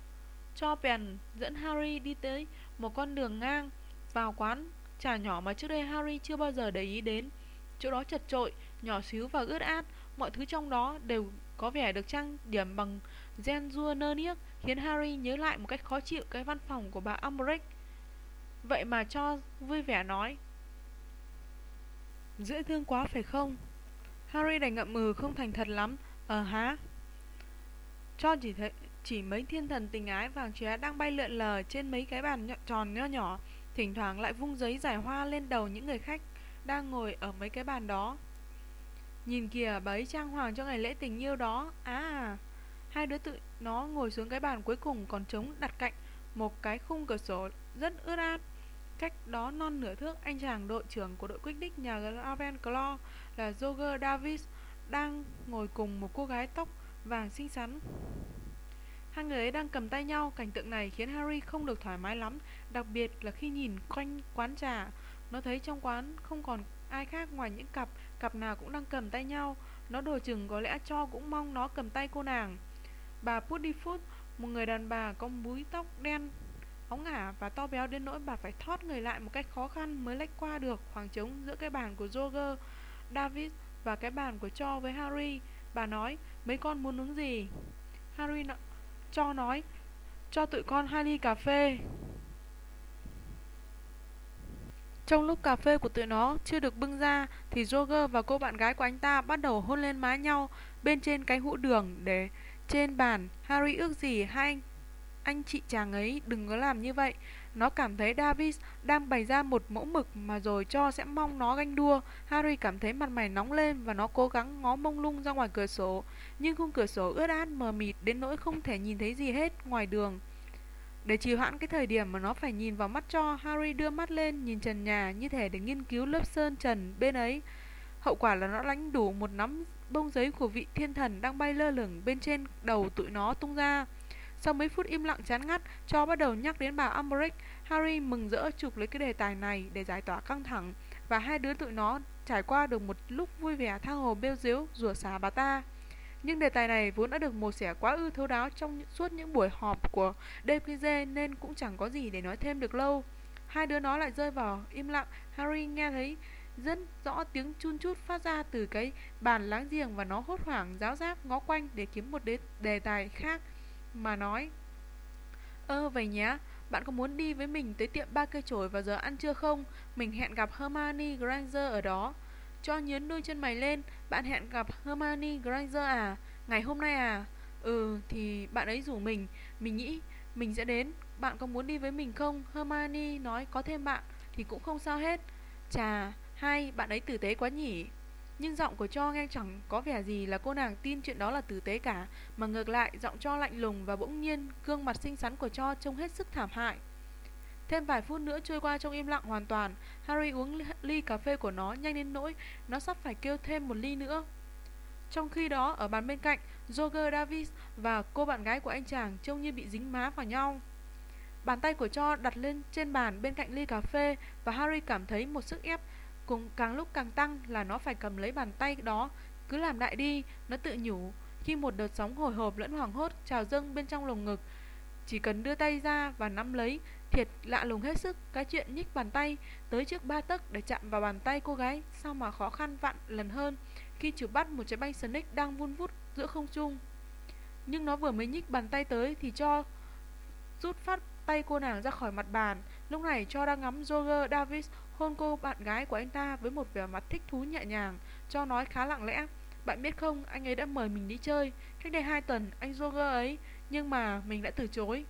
Cho bèn dẫn Harry đi tới một con đường ngang vào quán trà nhỏ mà trước đây Harry chưa bao giờ để ý đến. Chỗ đó chật trội, nhỏ xíu và ướt át, mọi thứ trong đó đều có vẻ được trang điểm bằng gen rua nơ niếc, khiến Harry nhớ lại một cách khó chịu cái văn phòng của bà Umbridge. Vậy mà cho vui vẻ nói Dễ thương quá phải không? Harry đành ngậm ngừ, không thành thật lắm. Ờ há? Cho chỉ thấy, chỉ mấy thiên thần tình ái vàng chóe đang bay lượn lờ trên mấy cái bàn tròn nho nhỏ, Thỉnh thoảng lại vung giấy giải hoa lên đầu những người khách đang ngồi ở mấy cái bàn đó. Nhìn kìa bấy trang hoàng cho ngày lễ tình yêu đó. À Hai đứa tự, nó ngồi xuống cái bàn cuối cùng còn trống đặt cạnh Một cái khung cửa sổ rất ướt át. Cách đó non nửa thước, anh chàng đội trưởng của đội quyết đích nhà Ravenclaw là Roger Davis đang ngồi cùng một cô gái tóc vàng xinh xắn. Hai người ấy đang cầm tay nhau, cảnh tượng này khiến Harry không được thoải mái lắm, đặc biệt là khi nhìn quanh quán trà. Nó thấy trong quán không còn ai khác ngoài những cặp, cặp nào cũng đang cầm tay nhau. Nó đồ chừng có lẽ cho cũng mong nó cầm tay cô nàng. Bà Puddyfoot, một người đàn bà có búi tóc đen óng ả và to béo đến nỗi bà phải thoát người lại một cách khó khăn mới lách qua được khoảng trống giữa cái bàn của Roger, David và cái bàn của Cho với Harry. Bà nói, mấy con muốn uống gì? Harry nó... cho nói, cho tụi con hai ly cà phê. Trong lúc cà phê của tụi nó chưa được bưng ra thì Roger và cô bạn gái của anh ta bắt đầu hôn lên má nhau bên trên cái hũ đường để trên bàn. Harry ước gì hai anh anh chị chàng ấy đừng có làm như vậy nó cảm thấy Davis đang bày ra một mẫu mực Mà rồi cho sẽ mong nó ganh đua. Harry cảm thấy mặt mày nóng lên Và nó cố gắng ngó mông lung ra ngoài cửa sổ. Nhưng khung cửa sổ ướt át, mờ mịt Đến nỗi không thể nhìn thấy gì hết ngoài đường. Để trì hoãn cái thời điểm mà nó phải nhìn vào mắt cho, Harry đưa mắt lên nhìn trần nhà như thể để nghiên cứu lớp sơn trần bên ấy. Hậu quả là nó lánh đủ một nắm bông giấy của vị thiên thần đang bay lơ lửng bên trên đầu tụi nó tung ra sau mấy phút im lặng chán ngắt, cho bắt đầu nhắc đến bà Umbridge. Harry mừng rỡ chụp lấy cái đề tài này để giải tỏa căng thẳng và hai đứa tụi nó trải qua được một lúc vui vẻ tha hồ bêu diếu rủa xả bà ta. Nhưng đề tài này vốn đã được mổ xẻ quá ư thấu đáo trong suốt những buổi họp của DPG nên cũng chẳng có gì để nói thêm được lâu. Hai đứa nó lại rơi vào im lặng, Harry nghe thấy rất rõ tiếng chun chút phát ra từ cái bàn láng giềng và nó hốt hoảng giáo giác ngó quanh để kiếm một đề, đề tài khác mà nói Ơ vậy nhé, bạn có muốn đi với mình tới tiệm ba cây chổi vào giờ ăn trưa không? Mình hẹn gặp Hermione Granger ở đó Cho nhớn đôi chân mày lên Bạn hẹn gặp Hermione Granger à? Ngày hôm nay à? Ừ, thì bạn ấy rủ mình Mình nghĩ mình sẽ đến Bạn có muốn đi với mình không? Hermione nói có thêm bạn Thì cũng không sao hết Chà, hay, bạn ấy tử tế quá nhỉ nhưng giọng của Cho nghe chẳng có vẻ gì là cô nàng tin chuyện đó là tử tế cả, Mà ngược lại, giọng Cho lạnh lùng và bỗng nhiên, Gương mặt xinh xắn của Cho trông hết sức thảm hại. Thêm vài phút nữa trôi qua trong im lặng hoàn toàn, Harry uống ly cà phê của nó nhanh đến nỗi Nó sắp phải kêu thêm một ly nữa. Trong khi đó, ở bàn bên cạnh, Roger Davis và cô bạn gái của anh chàng trông như bị dính má vào nhau. Bàn tay của Cho đặt lên trên bàn bên cạnh ly cà phê Và Harry cảm thấy một sức ép Cùng càng lúc càng tăng là nó phải cầm lấy bàn tay đó, Cứ làm đại đi, Nó tự nhủ. Khi một đợt sóng hồi hộp lẫn hoàng hốt trào dâng bên trong lồng ngực, Chỉ cần đưa tay ra và nắm lấy, Thiệt lạ lùng hết sức, Cái chuyện nhích bàn tay, Tới trước ba tấc để chạm vào bàn tay cô gái, Sao mà khó khăn vặn lần hơn Khi chụp bắt một trái banh snake đang vun vút giữa không trung. Nhưng nó vừa mới nhích bàn tay tới Thì cho rút phát tay cô nàng ra khỏi mặt bàn, Lúc này cho đang ngắm Roger Davis hôn cô bạn gái của anh ta với một vẻ mặt thích thú nhẹ nhàng, cho nói khá lặng lẽ. Bạn biết không, anh ấy đã mời mình đi chơi, cách đây hai tuần, anh Roger ấy, nhưng mà mình đã từ chối.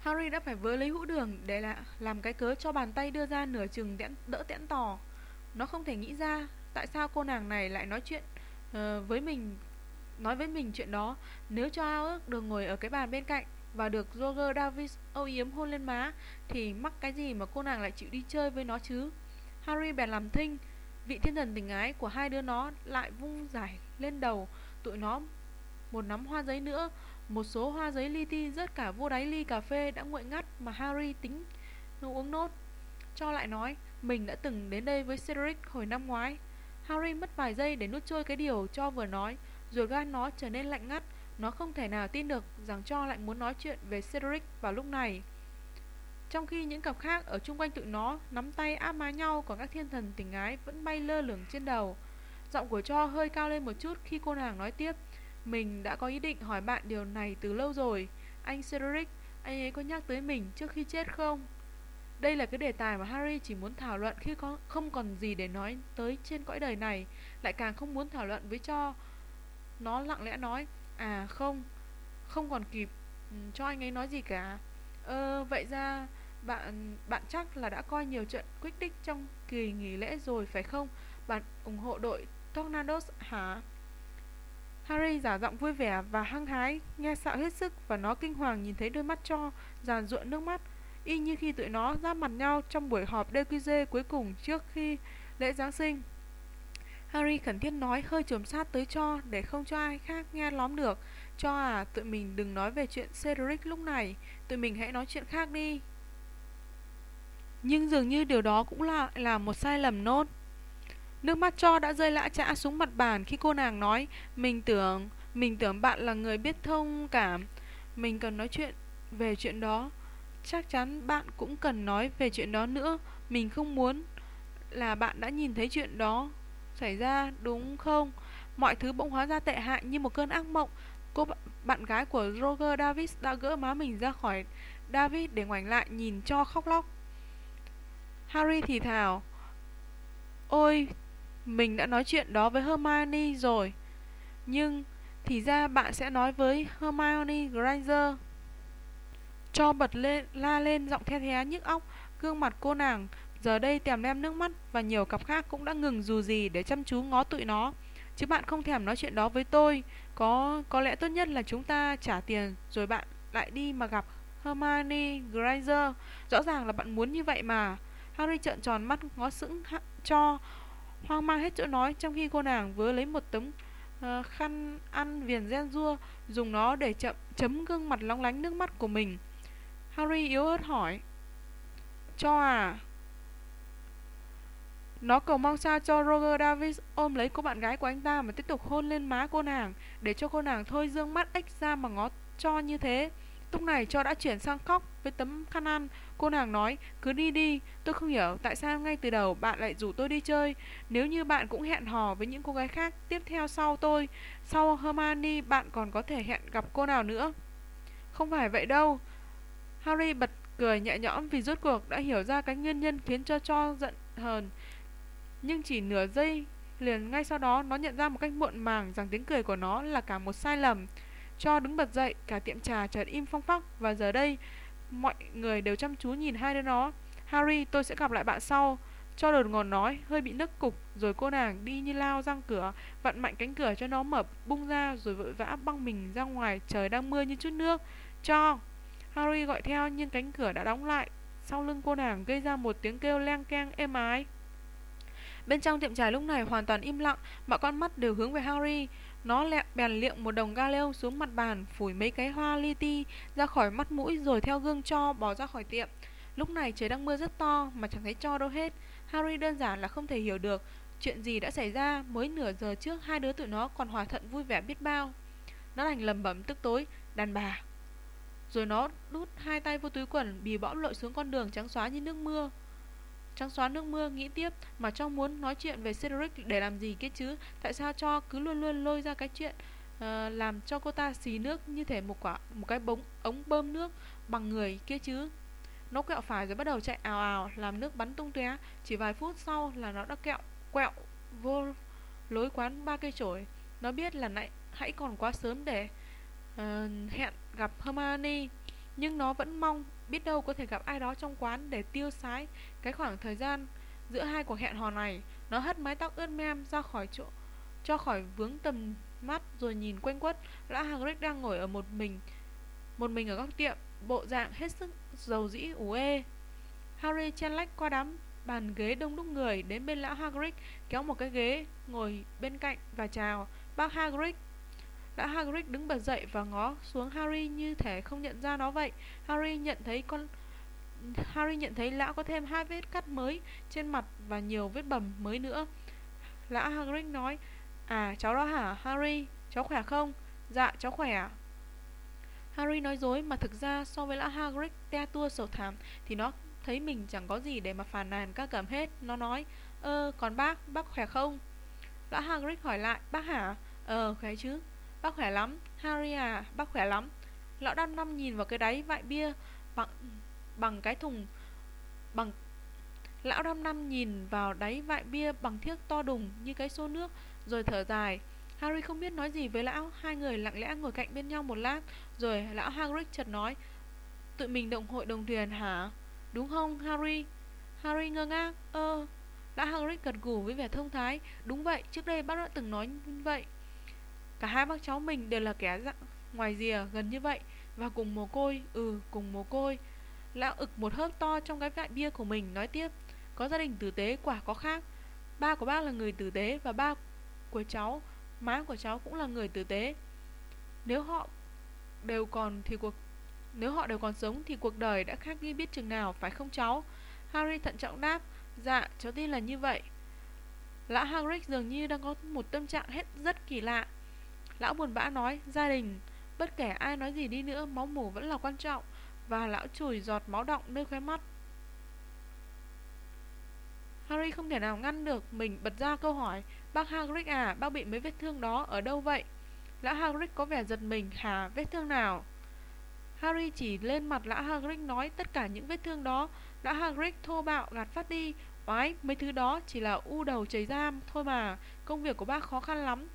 Harry đã phải vớ lấy hũ đường để là làm cái cớ cho bàn tay đưa ra nửa chừng tẽn, đỡ tẽn tò. Nó không thể nghĩ ra tại sao cô nàng này lại nói chuyện uh, với mình, nói với mình chuyện đó. Nếu cho ao ước được ngồi ở cái bàn bên cạnh, và được Roger Davis âu yếm hôn lên má thì mắc cái gì mà cô nàng lại chịu đi chơi với nó chứ? Harry bèn làm thinh vị thiên thần tình ái của hai đứa nó lại vung giải lên đầu tụi nó một nắm hoa giấy nữa một số hoa giấy li ti rớt cả vô đáy ly cà phê đã nguội ngắt mà Harry tính nó uống nốt. Cho lại nói mình đã từng đến đây với Cedric hồi năm ngoái. Harry mất vài giây để nuốt trôi cái điều cho vừa nói, rồi gan nó trở nên lạnh ngắt. Nó không thể nào tin được rằng cho lại muốn nói chuyện về Cedric vào lúc này. Trong khi những cặp khác ở chung quanh tụi nó nắm tay áp má nhau còn các thiên thần tình ái vẫn bay lơ lửng trên đầu. Giọng của cho hơi cao lên một chút khi cô nàng nói tiếp. Mình đã có ý định hỏi bạn điều này từ lâu rồi. Anh Cedric, anh ấy có nhắc tới mình trước khi chết không? Đây là cái đề tài mà Harry chỉ muốn thảo luận khi có không còn gì để nói tới trên cõi đời này, lại càng không muốn thảo luận với cho. Nó lặng lẽ nói, à không, không còn kịp ừ, cho anh ấy nói gì cả. Ờ, vậy ra bạn bạn chắc là đã coi nhiều trận quyết định trong kỳ nghỉ lễ rồi phải không? Bạn ủng hộ đội Tornadoes hả? Harry giả giọng vui vẻ và hăng hái, nghe sợ hết sức và nó kinh hoàng nhìn thấy đôi mắt cho giàn ruộng nước mắt, y như khi tụi nó ra mặt nhau trong buổi họp DQG cuối cùng trước khi lễ Giáng sinh. Harry khẩn thiết nói hơi trồm sát tới cho để không cho ai khác nghe lóm được. Cho à, tụi mình đừng nói về chuyện Cedric lúc này, tụi mình hãy nói chuyện khác đi. Nhưng dường như điều đó cũng là là một sai lầm nốt. Nước mắt cho đã rơi lã chã xuống mặt bàn khi cô nàng nói Mình tưởng, mình tưởng bạn là người biết thông cảm Mình cần nói chuyện về chuyện đó Chắc chắn bạn cũng cần nói về chuyện đó nữa Mình không muốn là bạn đã nhìn thấy chuyện đó xảy ra đúng không? Mọi thứ bỗng hóa ra tệ hại như một cơn ác mộng Cô bạn gái của Roger Davis đã gỡ má mình ra khỏi David để ngoảnh lại nhìn cho khóc lóc Harry thì thào Ôi, mình đã nói chuyện đó với Hermione rồi. Nhưng thì ra bạn sẽ nói với Hermione Granger. Cho bật lên la lên giọng the thé nhức óc, gương mặt cô nàng giờ đây tèm lem nước mắt và nhiều cặp khác cũng đã ngừng dù gì để chăm chú ngó tụi nó. Chứ bạn không thèm nói chuyện đó với tôi. Có có lẽ tốt nhất là chúng ta trả tiền rồi bạn lại đi mà gặp Hermione Granger. Rõ ràng là bạn muốn như vậy mà. Harry trợn tròn mắt ngó sững cho hoang mang hết chỗ nói trong khi cô nàng vừa lấy một tấm uh, khăn ăn viền gen rua dùng nó để chậm chấm gương mặt lóng lánh nước mắt của mình harry yếu ớt hỏi cho à nó cầu mong sao cho Roger Davis ôm lấy cô bạn gái của anh ta mà tiếp tục hôn lên má cô nàng để cho cô nàng thôi dương mắt ếch ra mà ngó cho như thế. Lúc này cho đã chuyển sang khóc với tấm khăn ăn Cô nàng nói, cứ đi đi, tôi không hiểu tại sao ngay từ đầu bạn lại rủ tôi đi chơi. Nếu như bạn cũng hẹn hò với những cô gái khác tiếp theo sau tôi, sau Hermione bạn còn có thể hẹn gặp cô nào nữa. Không phải vậy đâu. Harry bật cười nhẹ nhõm vì rốt cuộc đã hiểu ra cái nguyên nhân khiến cho cho giận hờn. Nhưng chỉ nửa giây liền ngay sau đó nó nhận ra một cách muộn màng rằng tiếng cười của nó là cả một sai lầm. Cho đứng bật dậy, cả tiệm trà chợt im phong phắc và giờ đây Mọi người đều chăm chú nhìn hai đứa nó. Harry tôi sẽ gặp lại bạn sau. Cho đột ngột nói hơi bị nức cục Rồi cô nàng đi như lao răng cửa Vặn mạnh cánh cửa cho nó mở bung ra Rồi vội vã băng mình ra ngoài Trời đang mưa như chút nước. Cho! Harry gọi theo nhưng cánh cửa đã đóng lại. Sau lưng cô nàng gây ra một tiếng kêu leng keng êm ái. Bên trong tiệm trà lúc này hoàn toàn im lặng Mọi con mắt đều hướng về Harry nó lẹ bèn liệng một đồng ga leo xuống mặt bàn, phủi mấy cái hoa li ti ra khỏi mắt mũi rồi theo gương cho bỏ ra khỏi tiệm. Lúc này trời đang mưa rất to mà chẳng thấy cho đâu hết. Harry đơn giản là không thể hiểu được chuyện gì đã xảy ra mới nửa giờ trước hai đứa tụi nó còn hòa thuận vui vẻ biết bao. Nó đành lầm bẩm tức tối, đàn bà. Rồi nó đút hai tay vô túi quần bì bõm lội xuống con đường trắng xóa như nước mưa. Trắng xóa nước mưa nghĩ tiếp Mà cho muốn nói chuyện về Cedric để làm gì kia chứ? Tại sao cho cứ luôn luôn lôi ra cái chuyện uh, Làm cho cô ta xì nước như thể một quả một cái bống ống bơm nước bằng người kia chứ? Nó quẹo phải rồi bắt đầu chạy ào ào Làm nước bắn tung tóe. Chỉ vài phút sau là nó đã kẹo quẹo vô lối quán ba cây chổi. Nó biết là nãy hãy còn quá sớm để uh, hẹn gặp Hermione. Nhưng nó vẫn mong biết đâu có thể gặp ai đó trong quán để tiêu sái cái khoảng thời gian giữa hai cuộc hẹn hò này. Nó hất mái tóc ướt mem ra khỏi chỗ, cho khỏi vướng tầm mắt rồi nhìn quanh quất. Lã Hagrid đang ngồi ở một mình một mình ở góc tiệm, bộ dạng hết sức dầu dĩ ủ ê. Harry chen lách qua đám bàn ghế đông đúc người đến bên lão Hagrid, kéo một cái ghế ngồi bên cạnh và chào. Bác Hagrid đã Hagrid đứng bật dậy và ngó xuống Harry như thể không nhận ra nó vậy. Harry nhận thấy con Harry nhận thấy lão có thêm hai vết cắt mới trên mặt và nhiều vết bầm mới nữa. Lão Hagrid nói À cháu đó hả Harry Cháu khỏe không Dạ cháu khỏe Harry nói dối mà thực ra so với lão Hagrid te tua sầu thảm thì nó thấy mình chẳng có gì để mà phàn nàn ca cảm hết. Nó nói, ơ còn bác, bác khỏe không? Lão Hagrid hỏi lại, bác hả? Ờ khỏe chứ. Bác khỏe lắm. Harry à, bác khỏe lắm. Lão đăm năm nhìn vào cái đáy vại bia bằng bằng cái thùng bằng Lão đăm năm nhìn vào đáy vại bia bằng thiếc to đùng như cái xô nước rồi thở dài. Harry không biết nói gì với lão, hai người lặng lẽ ngồi cạnh bên nhau một lát, rồi lão Hagrid chợt nói, tụi mình động hội đồng thuyền hả? Đúng không, Harry? Harry ngơ ngác, ơ. Lão Hagrid gật gù với vẻ thông thái, đúng vậy, trước đây bác đã từng nói như vậy. Cả hai bác cháu mình đều là kẻ dạng ngoài rìa gần như vậy và cùng mồ côi, ừ, cùng mồ côi. Lão ực một hớp to trong cái vại bia của mình nói tiếp, có gia đình tử tế quả có khác. Ba của bác là người tử tế và ba của cháu má của cháu cũng là người tử tế nếu họ đều còn thì cuộc nếu họ đều còn sống thì cuộc đời đã khác đi biết chừng nào phải không cháu harry thận trọng đáp dạ cháu tin là như vậy lão hagrid dường như đang có một tâm trạng hết rất kỳ lạ lão buồn bã nói gia đình bất kể ai nói gì đi nữa máu mủ vẫn là quan trọng và lão chùi giọt máu động nơi khóe mắt Harry không thể nào ngăn được mình bật ra câu hỏi Bác Hagrid à, bác bị mấy vết thương đó ở đâu vậy? Lão Hagrid có vẻ giật mình, hả, vết thương nào? Harry chỉ lên mặt lão Hagrid nói tất cả những vết thương đó. Lão Hagrid thô bạo gạt phát đi. Oái, mấy thứ đó chỉ là u đầu chảy giam thôi mà. Công việc của bác khó khăn lắm.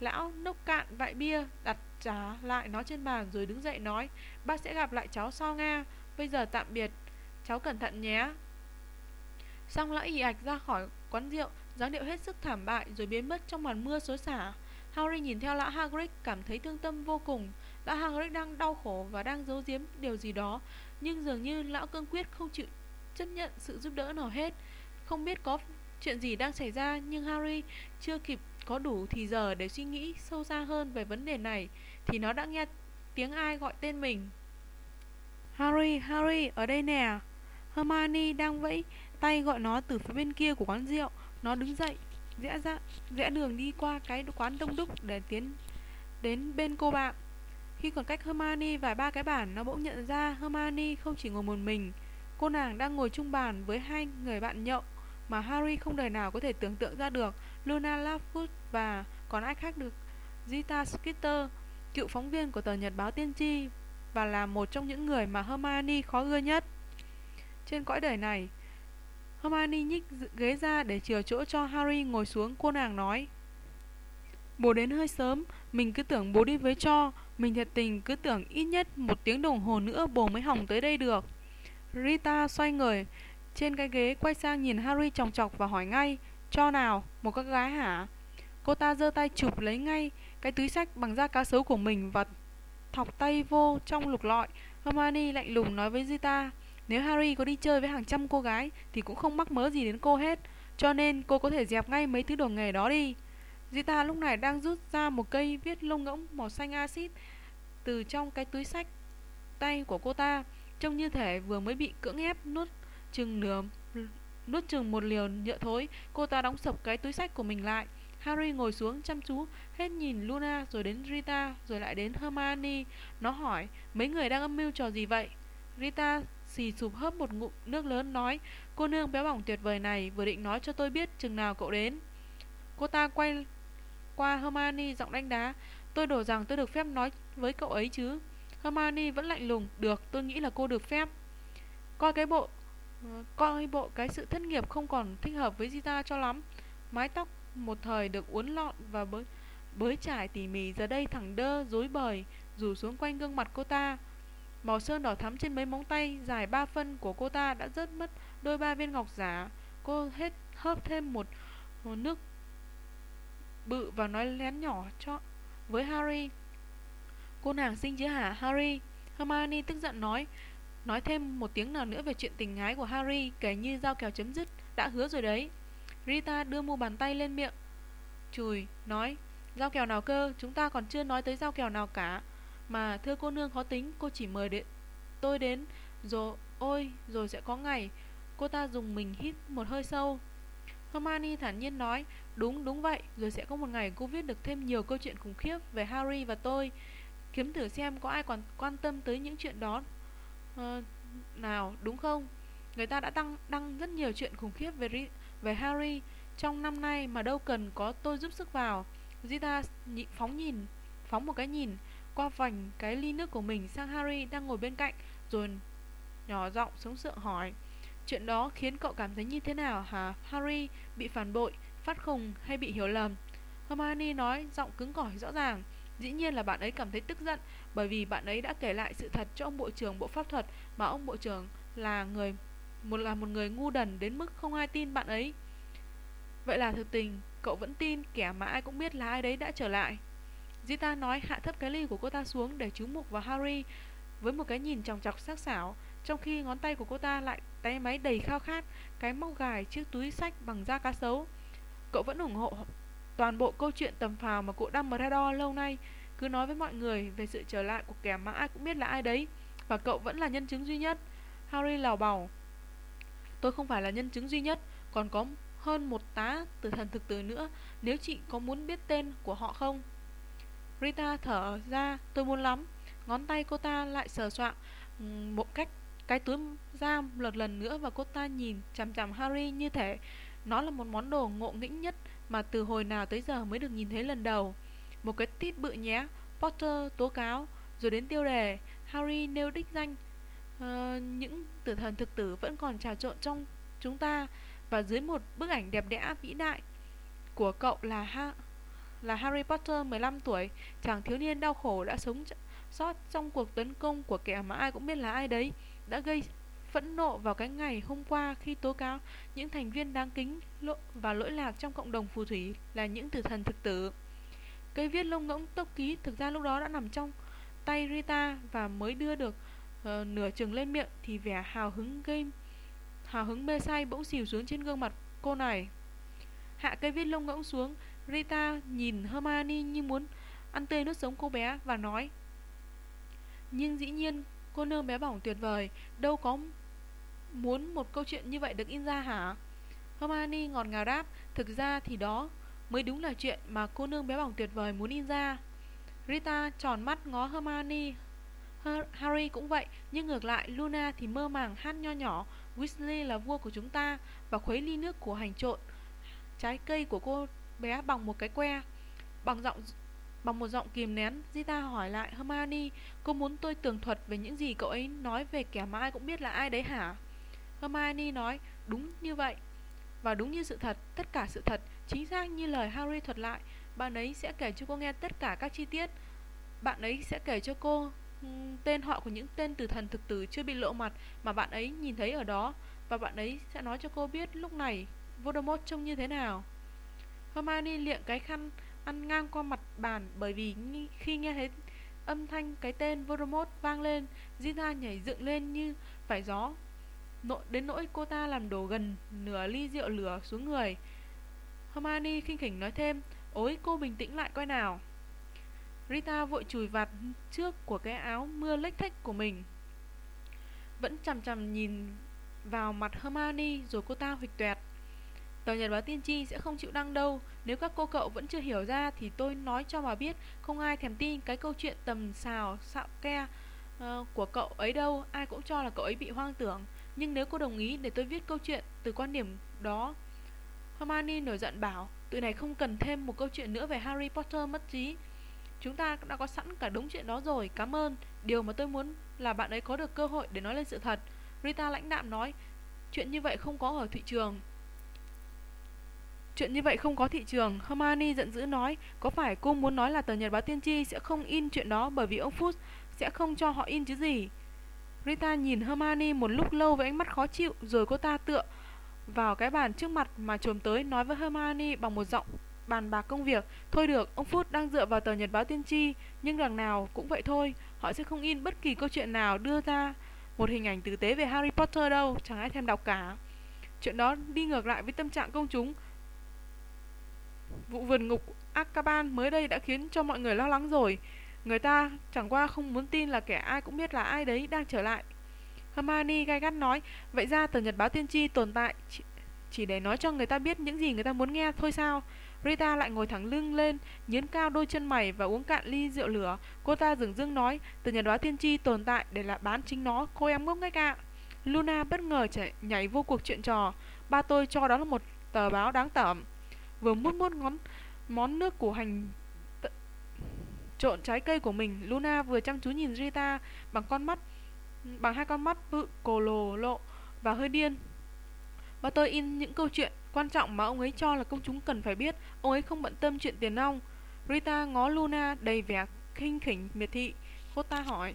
Lão nốc cạn vại bia, đặt trả lại nó trên bàn rồi đứng dậy nói Bác sẽ gặp lại cháu sau Nga. Bây giờ tạm biệt. Cháu cẩn thận nhé. Xong lão ì ạch ra khỏi quán rượu dáng điệu hết sức thảm bại rồi biến mất trong màn mưa xối xả. Harry nhìn theo lão Hagrid cảm thấy thương tâm vô cùng. Lão Hagrid đang đau khổ và đang giấu giếm điều gì đó, nhưng dường như lão cương quyết không chịu chấp nhận sự giúp đỡ nào hết. Không biết có chuyện gì đang xảy ra, nhưng Harry chưa kịp có đủ thì giờ để suy nghĩ sâu xa hơn về vấn đề này, thì nó đã nghe tiếng ai gọi tên mình. Harry, Harry, ở đây nè. Hermione đang vẫy tay gọi nó từ phía bên kia của quán rượu. Nó đứng dậy, rẽ ra, rẽ đường đi qua cái quán đông đúc để tiến đến bên cô bạn. Khi còn cách Hermione vài ba cái bản nó bỗng nhận ra Hermione không chỉ ngồi một mình. Cô nàng đang ngồi chung bàn với hai người bạn nhậu mà Harry không đời nào có thể tưởng tượng ra được. Luna Lovegood và còn ai khác được? Zita Skeeter, cựu phóng viên của tờ Nhật báo Tiên tri và là một trong những người mà Hermione khó ưa nhất. Trên cõi đời này, Hermione nhích ghế ra để chừa chỗ cho Harry ngồi xuống cô nàng nói. Bố đến hơi sớm, mình cứ tưởng bố đi với cho Mình thật tình cứ tưởng ít nhất một tiếng đồng hồ nữa bố mới hỏng tới đây được. Rita xoay người trên cái ghế quay sang nhìn Harry chòng chọc và hỏi ngay Cho nào, một con gái hả? Cô ta giơ tay chụp lấy ngay cái túi sách bằng da cá sấu của mình và thọc tay vô trong lục lọi Hermione lạnh lùng nói với Rita nếu Harry có đi chơi với hàng trăm cô gái thì cũng không mắc mớ gì đến cô hết. Cho nên cô có thể dẹp ngay mấy thứ đồ nghề đó đi. Zita lúc này đang rút ra một cây viết lông ngỗng màu xanh axit từ trong cái túi sách tay của cô ta. Trông như thể vừa mới bị cưỡng ép nuốt chừng nửa nuốt chừng một liều nhựa thối. Cô ta đóng sập cái túi sách của mình lại. Harry ngồi xuống chăm chú, hết nhìn Luna rồi đến Rita rồi lại đến Hermione. Nó hỏi, mấy người đang âm mưu trò gì vậy? Rita xì sụp hớp một ngụm nước lớn nói Cô nương béo bỏng tuyệt vời này vừa định nói cho tôi biết chừng nào cậu đến Cô ta quay qua Hermione giọng đánh đá Tôi đổ rằng tôi được phép nói với cậu ấy chứ Hermione vẫn lạnh lùng Được tôi nghĩ là cô được phép Coi cái bộ Ờ, coi bộ cái sự thất nghiệp không còn thích hợp với Gita cho lắm Mái tóc một thời được uốn lọn và bới, bới trải tỉ mỉ Giờ đây thẳng đơ, rối bời Rủ xuống quanh gương mặt cô ta Màu sơn đỏ thắm trên mấy móng tay dài ba phân của cô ta đã rớt mất đôi ba viên ngọc giả. Cô hết hớp thêm một, một nước bự và nói lén nhỏ cho với Harry. Cô nàng xinh chứ hả Harry? Hermione tức giận nói Nói thêm một tiếng nào nữa về chuyện tình ái của Harry Kể như giao kèo chấm dứt Đã hứa rồi đấy. Rita đưa mu bàn tay lên miệng. Chùi, nói Giao kèo nào cơ, chúng ta còn chưa nói tới giao kèo nào cả. Mà thưa cô nương khó tính Cô chỉ mời đến tôi đến Rồi ôi rồi sẽ có ngày. Cô ta dùng mình hít một hơi sâu. Hermione thản nhiên nói, đúng đúng vậy, rồi sẽ có một ngày cô viết được thêm nhiều câu chuyện khủng khiếp về Harry và tôi. Kiếm thử xem có ai còn quan tâm tới những chuyện đó uh, nào, đúng không? Người ta đã đăng đăng rất nhiều chuyện khủng khiếp về về Harry trong năm nay mà đâu cần có tôi giúp sức vào. Gita phóng nhìn, phóng một cái nhìn qua vành cái ly nước của mình sang Harry đang ngồi bên cạnh, rồi nhỏ giọng sống sượng hỏi. Chuyện đó khiến cậu cảm thấy như thế nào hả? Harry bị phản bội, phát khùng hay bị hiểu lầm? Hermione nói giọng cứng cỏi rõ ràng. Dĩ nhiên là bạn ấy cảm thấy tức giận bởi vì bạn ấy đã kể lại sự thật cho ông bộ trưởng bộ pháp thuật mà ông bộ trưởng là người một là một người ngu đần đến mức không ai tin bạn ấy. Vậy là thực tình, cậu vẫn tin kẻ mà ai cũng biết là ai đấy đã trở lại. zita nói hạ thấp cái ly của cô ta xuống để chú mục vào Harry với một cái nhìn tròng chọc sắc sảo, trong khi ngón tay của cô ta lại tay máy đầy khao khát cái móc gài chiếc túi sách bằng da cá sấu. Cậu vẫn ủng hộ toàn bộ câu chuyện tầm phào mà cụ Dumbledore lâu nay cứ nói với mọi người về sự trở lại của kẻ mà ai cũng biết là ai đấy và cậu vẫn là nhân chứng duy nhất. Harry lào bảo Tôi không phải là nhân chứng duy nhất, còn có hơn một tá tử thần thực tử nữa, nếu chị có muốn biết tên của họ không? Rita thở ra, tôi muốn lắm. Ngón tay cô ta lại sờ soạn một cách cái túi giam lật lần nữa và cô ta nhìn chằm chằm Harry như thể nó là một món đồ ngộ nghĩnh nhất mà từ hồi nào tới giờ mới được nhìn thấy lần đầu. Một cái tít bự nhé, Potter tố cáo, rồi đến tiêu đề, Harry nêu đích danh. Uh, những tử thần thực tử vẫn còn trà trộn trong chúng ta và dưới một bức ảnh đẹp đẽ vĩ đại của cậu là ha là Harry Potter 15 tuổi, chàng thiếu niên đau khổ đã sống sót trong cuộc tấn công của kẻ mà ai cũng biết là ai đấy, đã gây phẫn nộ vào cái ngày hôm qua khi tố cáo những thành viên đáng kính và lỗi lạc trong cộng đồng phù thủy là những tử thần thực tử. Cây viết lông ngỗng tốc ký thực ra lúc đó đã nằm trong tay Rita và mới đưa được uh, nửa chừng lên miệng thì vẻ hào hứng gây hào hứng mê say bỗng xìu xuống trên gương mặt cô này. Hạ cây viết lông ngỗng xuống, Rita nhìn Hermione như muốn ăn tươi nuốt sống cô bé và nói Nhưng dĩ nhiên cô nương bé bỏng tuyệt vời Đâu có muốn một câu chuyện như vậy được in ra hả Hermione ngọt ngào đáp Thực ra thì đó mới đúng là chuyện mà cô nương bé bỏng tuyệt vời muốn in ra. Rita tròn mắt ngó Hermione. Harry cũng vậy, Nhưng ngược lại, Luna thì mơ màng hát nho nhỏ, Weasley là vua của chúng ta Và khuấy ly nước của hành trộn. Trái cây của cô bé bằng một cái que, Bằng giọng Bằng một giọng kìm nén. Rita hỏi lại Hermione, Cô muốn tôi tường thuật về những gì cậu ấy nói về kẻ mà ai cũng biết là ai đấy hả? Hermione nói, Đúng như vậy. Và đúng như sự thật, Tất cả sự thật Chính xác như lời Harry thuật lại Bạn ấy sẽ kể cho cô nghe tất cả các chi tiết Bạn ấy sẽ kể cho cô ừ, tên họ của những tên tử thần thực tử chưa bị lộ mặt mà bạn ấy nhìn thấy ở đó và bạn ấy sẽ nói cho cô biết lúc này Voldemort trông như thế nào. Hermione liệng cái khăn ăn ngang qua mặt bàn bởi vì khi nghe thấy âm thanh cái tên Voldemort vang lên, Gina nhảy dựng lên như phải gió. Nội đến nỗi cô ta làm đổ gần nửa ly rượu lửa xuống người. Hermione khinh khỉnh nói thêm, "Ôi, cô bình tĩnh lại coi nào." Rita vội chùi vạt trước của cái áo mưa lếch thách của mình. Vẫn chằm chằm nhìn vào mặt Hermione rồi cô ta huỵch tuẹt. Tờ nhật báo tiên tri sẽ không chịu đăng đâu. Nếu các cô cậu vẫn chưa hiểu ra Thì tôi nói cho mà biết Không ai thèm tin cái câu chuyện tầm xào xạo ke uh, của cậu ấy đâu. Ai cũng cho là cậu ấy bị hoang tưởng. Nhưng nếu cô đồng ý để tôi viết câu chuyện Từ quan điểm đó Hermione nổi giận bảo, Tụi này không cần thêm một câu chuyện nữa về Harry Potter mất trí. Chúng ta đã có sẵn cả đúng chuyện đó rồi, Cảm ơn. Điều mà tôi muốn là bạn ấy có được cơ hội để nói lên sự thật. Rita lãnh đạm nói, Chuyện như vậy không có ở thị trường. Chuyện như vậy không có thị trường, Hermione giận dữ nói. Có phải cô muốn nói là tờ nhật báo tiên tri Sẽ không in chuyện đó bởi vì ông Fudge Sẽ không cho họ in chứ gì? Rita nhìn Hermione một lúc lâu với ánh mắt khó chịu, Rồi cô ta tựa vào cái bàn trước mặt mà trồm tới nói với Hermione bằng một giọng bàn bạc công việc Thôi được, ông Phút đang dựa vào tờ nhật báo tiên tri Nhưng đằng nào cũng vậy thôi Họ sẽ không in bất kỳ câu chuyện nào đưa ra Một hình ảnh tử tế về Harry Potter đâu Chẳng ai thèm đọc cả. Chuyện đó đi ngược lại với tâm trạng công chúng. Vụ vườn ngục Akaban mới đây đã khiến cho mọi người lo lắng rồi. Người ta chẳng qua không muốn tin là kẻ ai cũng biết là ai đấy đang trở lại. Hermione gai gắt nói Vậy ra tờ nhật báo tiên tri tồn tại chỉ để nói cho người ta biết những gì người ta muốn nghe thôi sao? Rita lại ngồi thẳng lưng lên, nhấn cao đôi chân mày và uống cạn ly rượu lửa. Cô ta dừng dưng nói, từ nhật báo tiên tri tồn tại để là bán chính nó, cô em ngốc nghếch ạ. Luna bất ngờ chạy, nhảy vô cuộc chuyện trò. Ba tôi cho đó là một tờ báo đáng tởm. Vừa mút mút ngón món nước của hành trộn trái cây của mình, Luna vừa chăm chú nhìn Rita bằng con mắt bằng hai con mắt bự cổ lồ lộ và hơi điên. Và tôi in những câu chuyện quan trọng mà ông ấy cho là công chúng cần phải biết. Ông ấy không bận tâm chuyện tiền nong. Rita ngó Luna đầy vẻ khinh khỉnh miệt thị. Cô ta hỏi.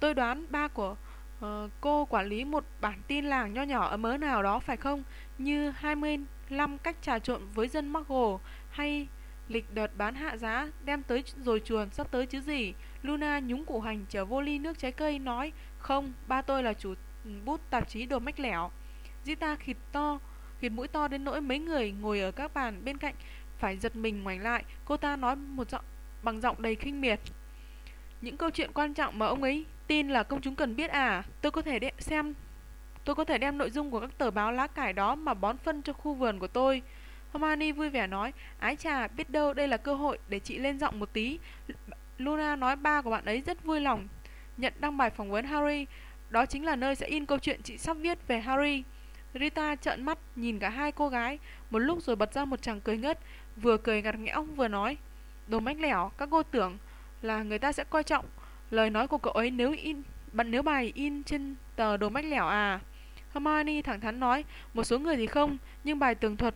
Tôi đoán ba của uh, cô quản lý một bản tin làng nho nhỏ ở mớ nào đó phải không? Như 25 cách trà trộn với dân Muggle hay lịch đợt bán hạ giá đem tới rồi chuồn sắp tới chứ gì. Luna nhúng củ hành chở vô ly nước trái cây nói Không, ba tôi là chủ ừ, bút tạp chí đồ mách lẻo. Zita khịt to, khịt mũi to đến nỗi mấy người ngồi ở các bàn bên cạnh phải giật mình ngoảnh lại. Cô ta nói một giọng bằng giọng đầy khinh miệt. Những câu chuyện quan trọng mà ông ấy tin là công chúng cần biết à? Tôi có thể để xem tôi có thể đem nội dung của các tờ báo lá cải đó mà bón phân cho khu vườn của tôi. Hermione vui vẻ nói, ái chà, biết đâu đây là cơ hội để chị lên giọng một tí. Luna nói ba của bạn ấy rất vui lòng nhận đăng bài phỏng vấn Harry. Đó chính là nơi sẽ in câu chuyện chị sắp viết về Harry. Rita trợn mắt nhìn cả hai cô gái, một lúc rồi bật ra một chàng cười ngất, vừa cười ngặt nghẽo vừa nói, đồ mách lẻo, các cô tưởng là người ta sẽ coi trọng lời nói của cậu ấy nếu in bạn nếu bài in trên tờ đồ mách lẻo à. Hermione thẳng thắn nói, một số người thì không, nhưng bài tường thuật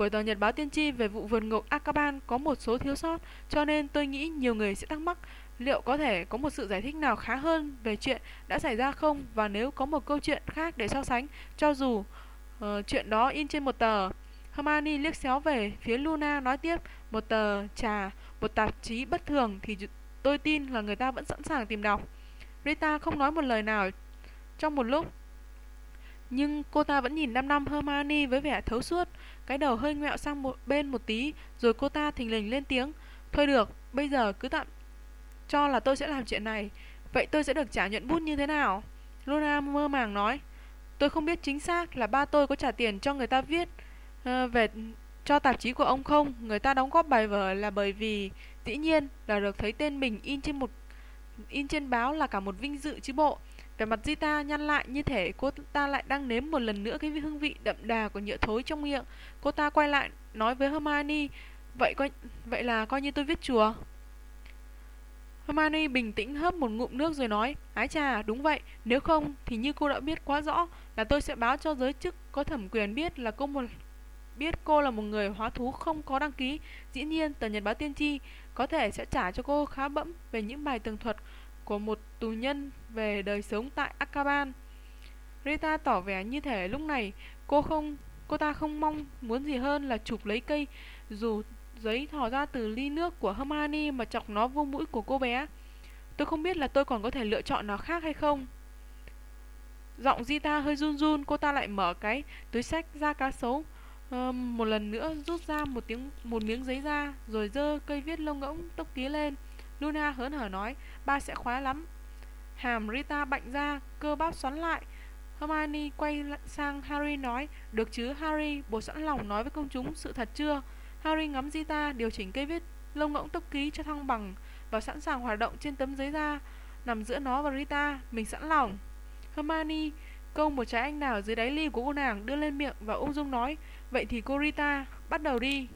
của tờ Nhật báo Tiên tri về vụ vườn ngục Akaban có một số thiếu sót, cho nên tôi nghĩ nhiều người sẽ thắc mắc liệu có thể có một sự giải thích nào khá hơn về chuyện đã xảy ra không và nếu có một câu chuyện khác để so sánh, cho dù uh, chuyện đó in trên một tờ. Hermione liếc xéo về phía Luna nói tiếp, một tờ trà, một tạp chí bất thường thì tôi tin là người ta vẫn sẵn sàng tìm đọc. Rita không nói một lời nào trong một lúc. Nhưng cô ta vẫn nhìn năm năm Hermione với vẻ thấu suốt, cái đầu hơi ngẹo sang một bên một tí, rồi cô ta thình lình lên tiếng. Thôi được, bây giờ cứ tạm cho là tôi sẽ làm chuyện này. Vậy tôi sẽ được trả nhuận bút như thế nào? Luna mơ màng nói. Tôi không biết chính xác là ba tôi có trả tiền cho người ta viết uh, về cho tạp chí của ông không. Người ta đóng góp bài vở là bởi vì dĩ nhiên là được thấy tên mình in trên một in trên báo là cả một vinh dự chứ bộ về mặt Zita nhăn lại như thể cô ta lại đang nếm một lần nữa cái hương vị đậm đà của nhựa thối trong miệng. Cô ta quay lại nói với Hermione, vậy coi vậy là coi như tôi viết chùa. Hermione bình tĩnh hớp một ngụm nước rồi nói, ái trà đúng vậy, nếu không thì như cô đã biết quá rõ là tôi sẽ báo cho giới chức có thẩm quyền biết là cô một biết cô là một người hóa thú không có đăng ký. Dĩ nhiên, tờ Nhật báo Tiên tri có thể sẽ trả cho cô khá bẫm về những bài tường thuật của một tù nhân về đời sống tại Akaban. Rita tỏ vẻ như thể lúc này cô không cô ta không mong muốn gì hơn là chụp lấy cây dù giấy thò ra từ ly nước của Hermione mà chọc nó vô mũi của cô bé. Tôi không biết là tôi còn có thể lựa chọn nào khác hay không. Giọng Rita hơi run run, cô ta lại mở cái túi sách ra cá sấu. Uh, một lần nữa rút ra một tiếng một miếng giấy ra rồi dơ cây viết lông ngỗng tốc ký lên. Luna hớn hở nói, ba sẽ khoái lắm. Hàm Rita bạnh ra, cơ bắp xoắn lại. Hermione quay sang Harry nói, được chứ Harry, bố sẵn lòng nói với công chúng sự thật chưa? Harry ngắm Rita, điều chỉnh cây viết lông ngỗng tốc ký cho thăng bằng và sẵn sàng hoạt động trên tấm giấy da nằm giữa nó và Rita. Mình sẵn lòng. Hermione câu một trái anh đào dưới đáy ly của cô nàng đưa lên miệng và ung dung nói Vậy thì cô Rita, bắt đầu đi.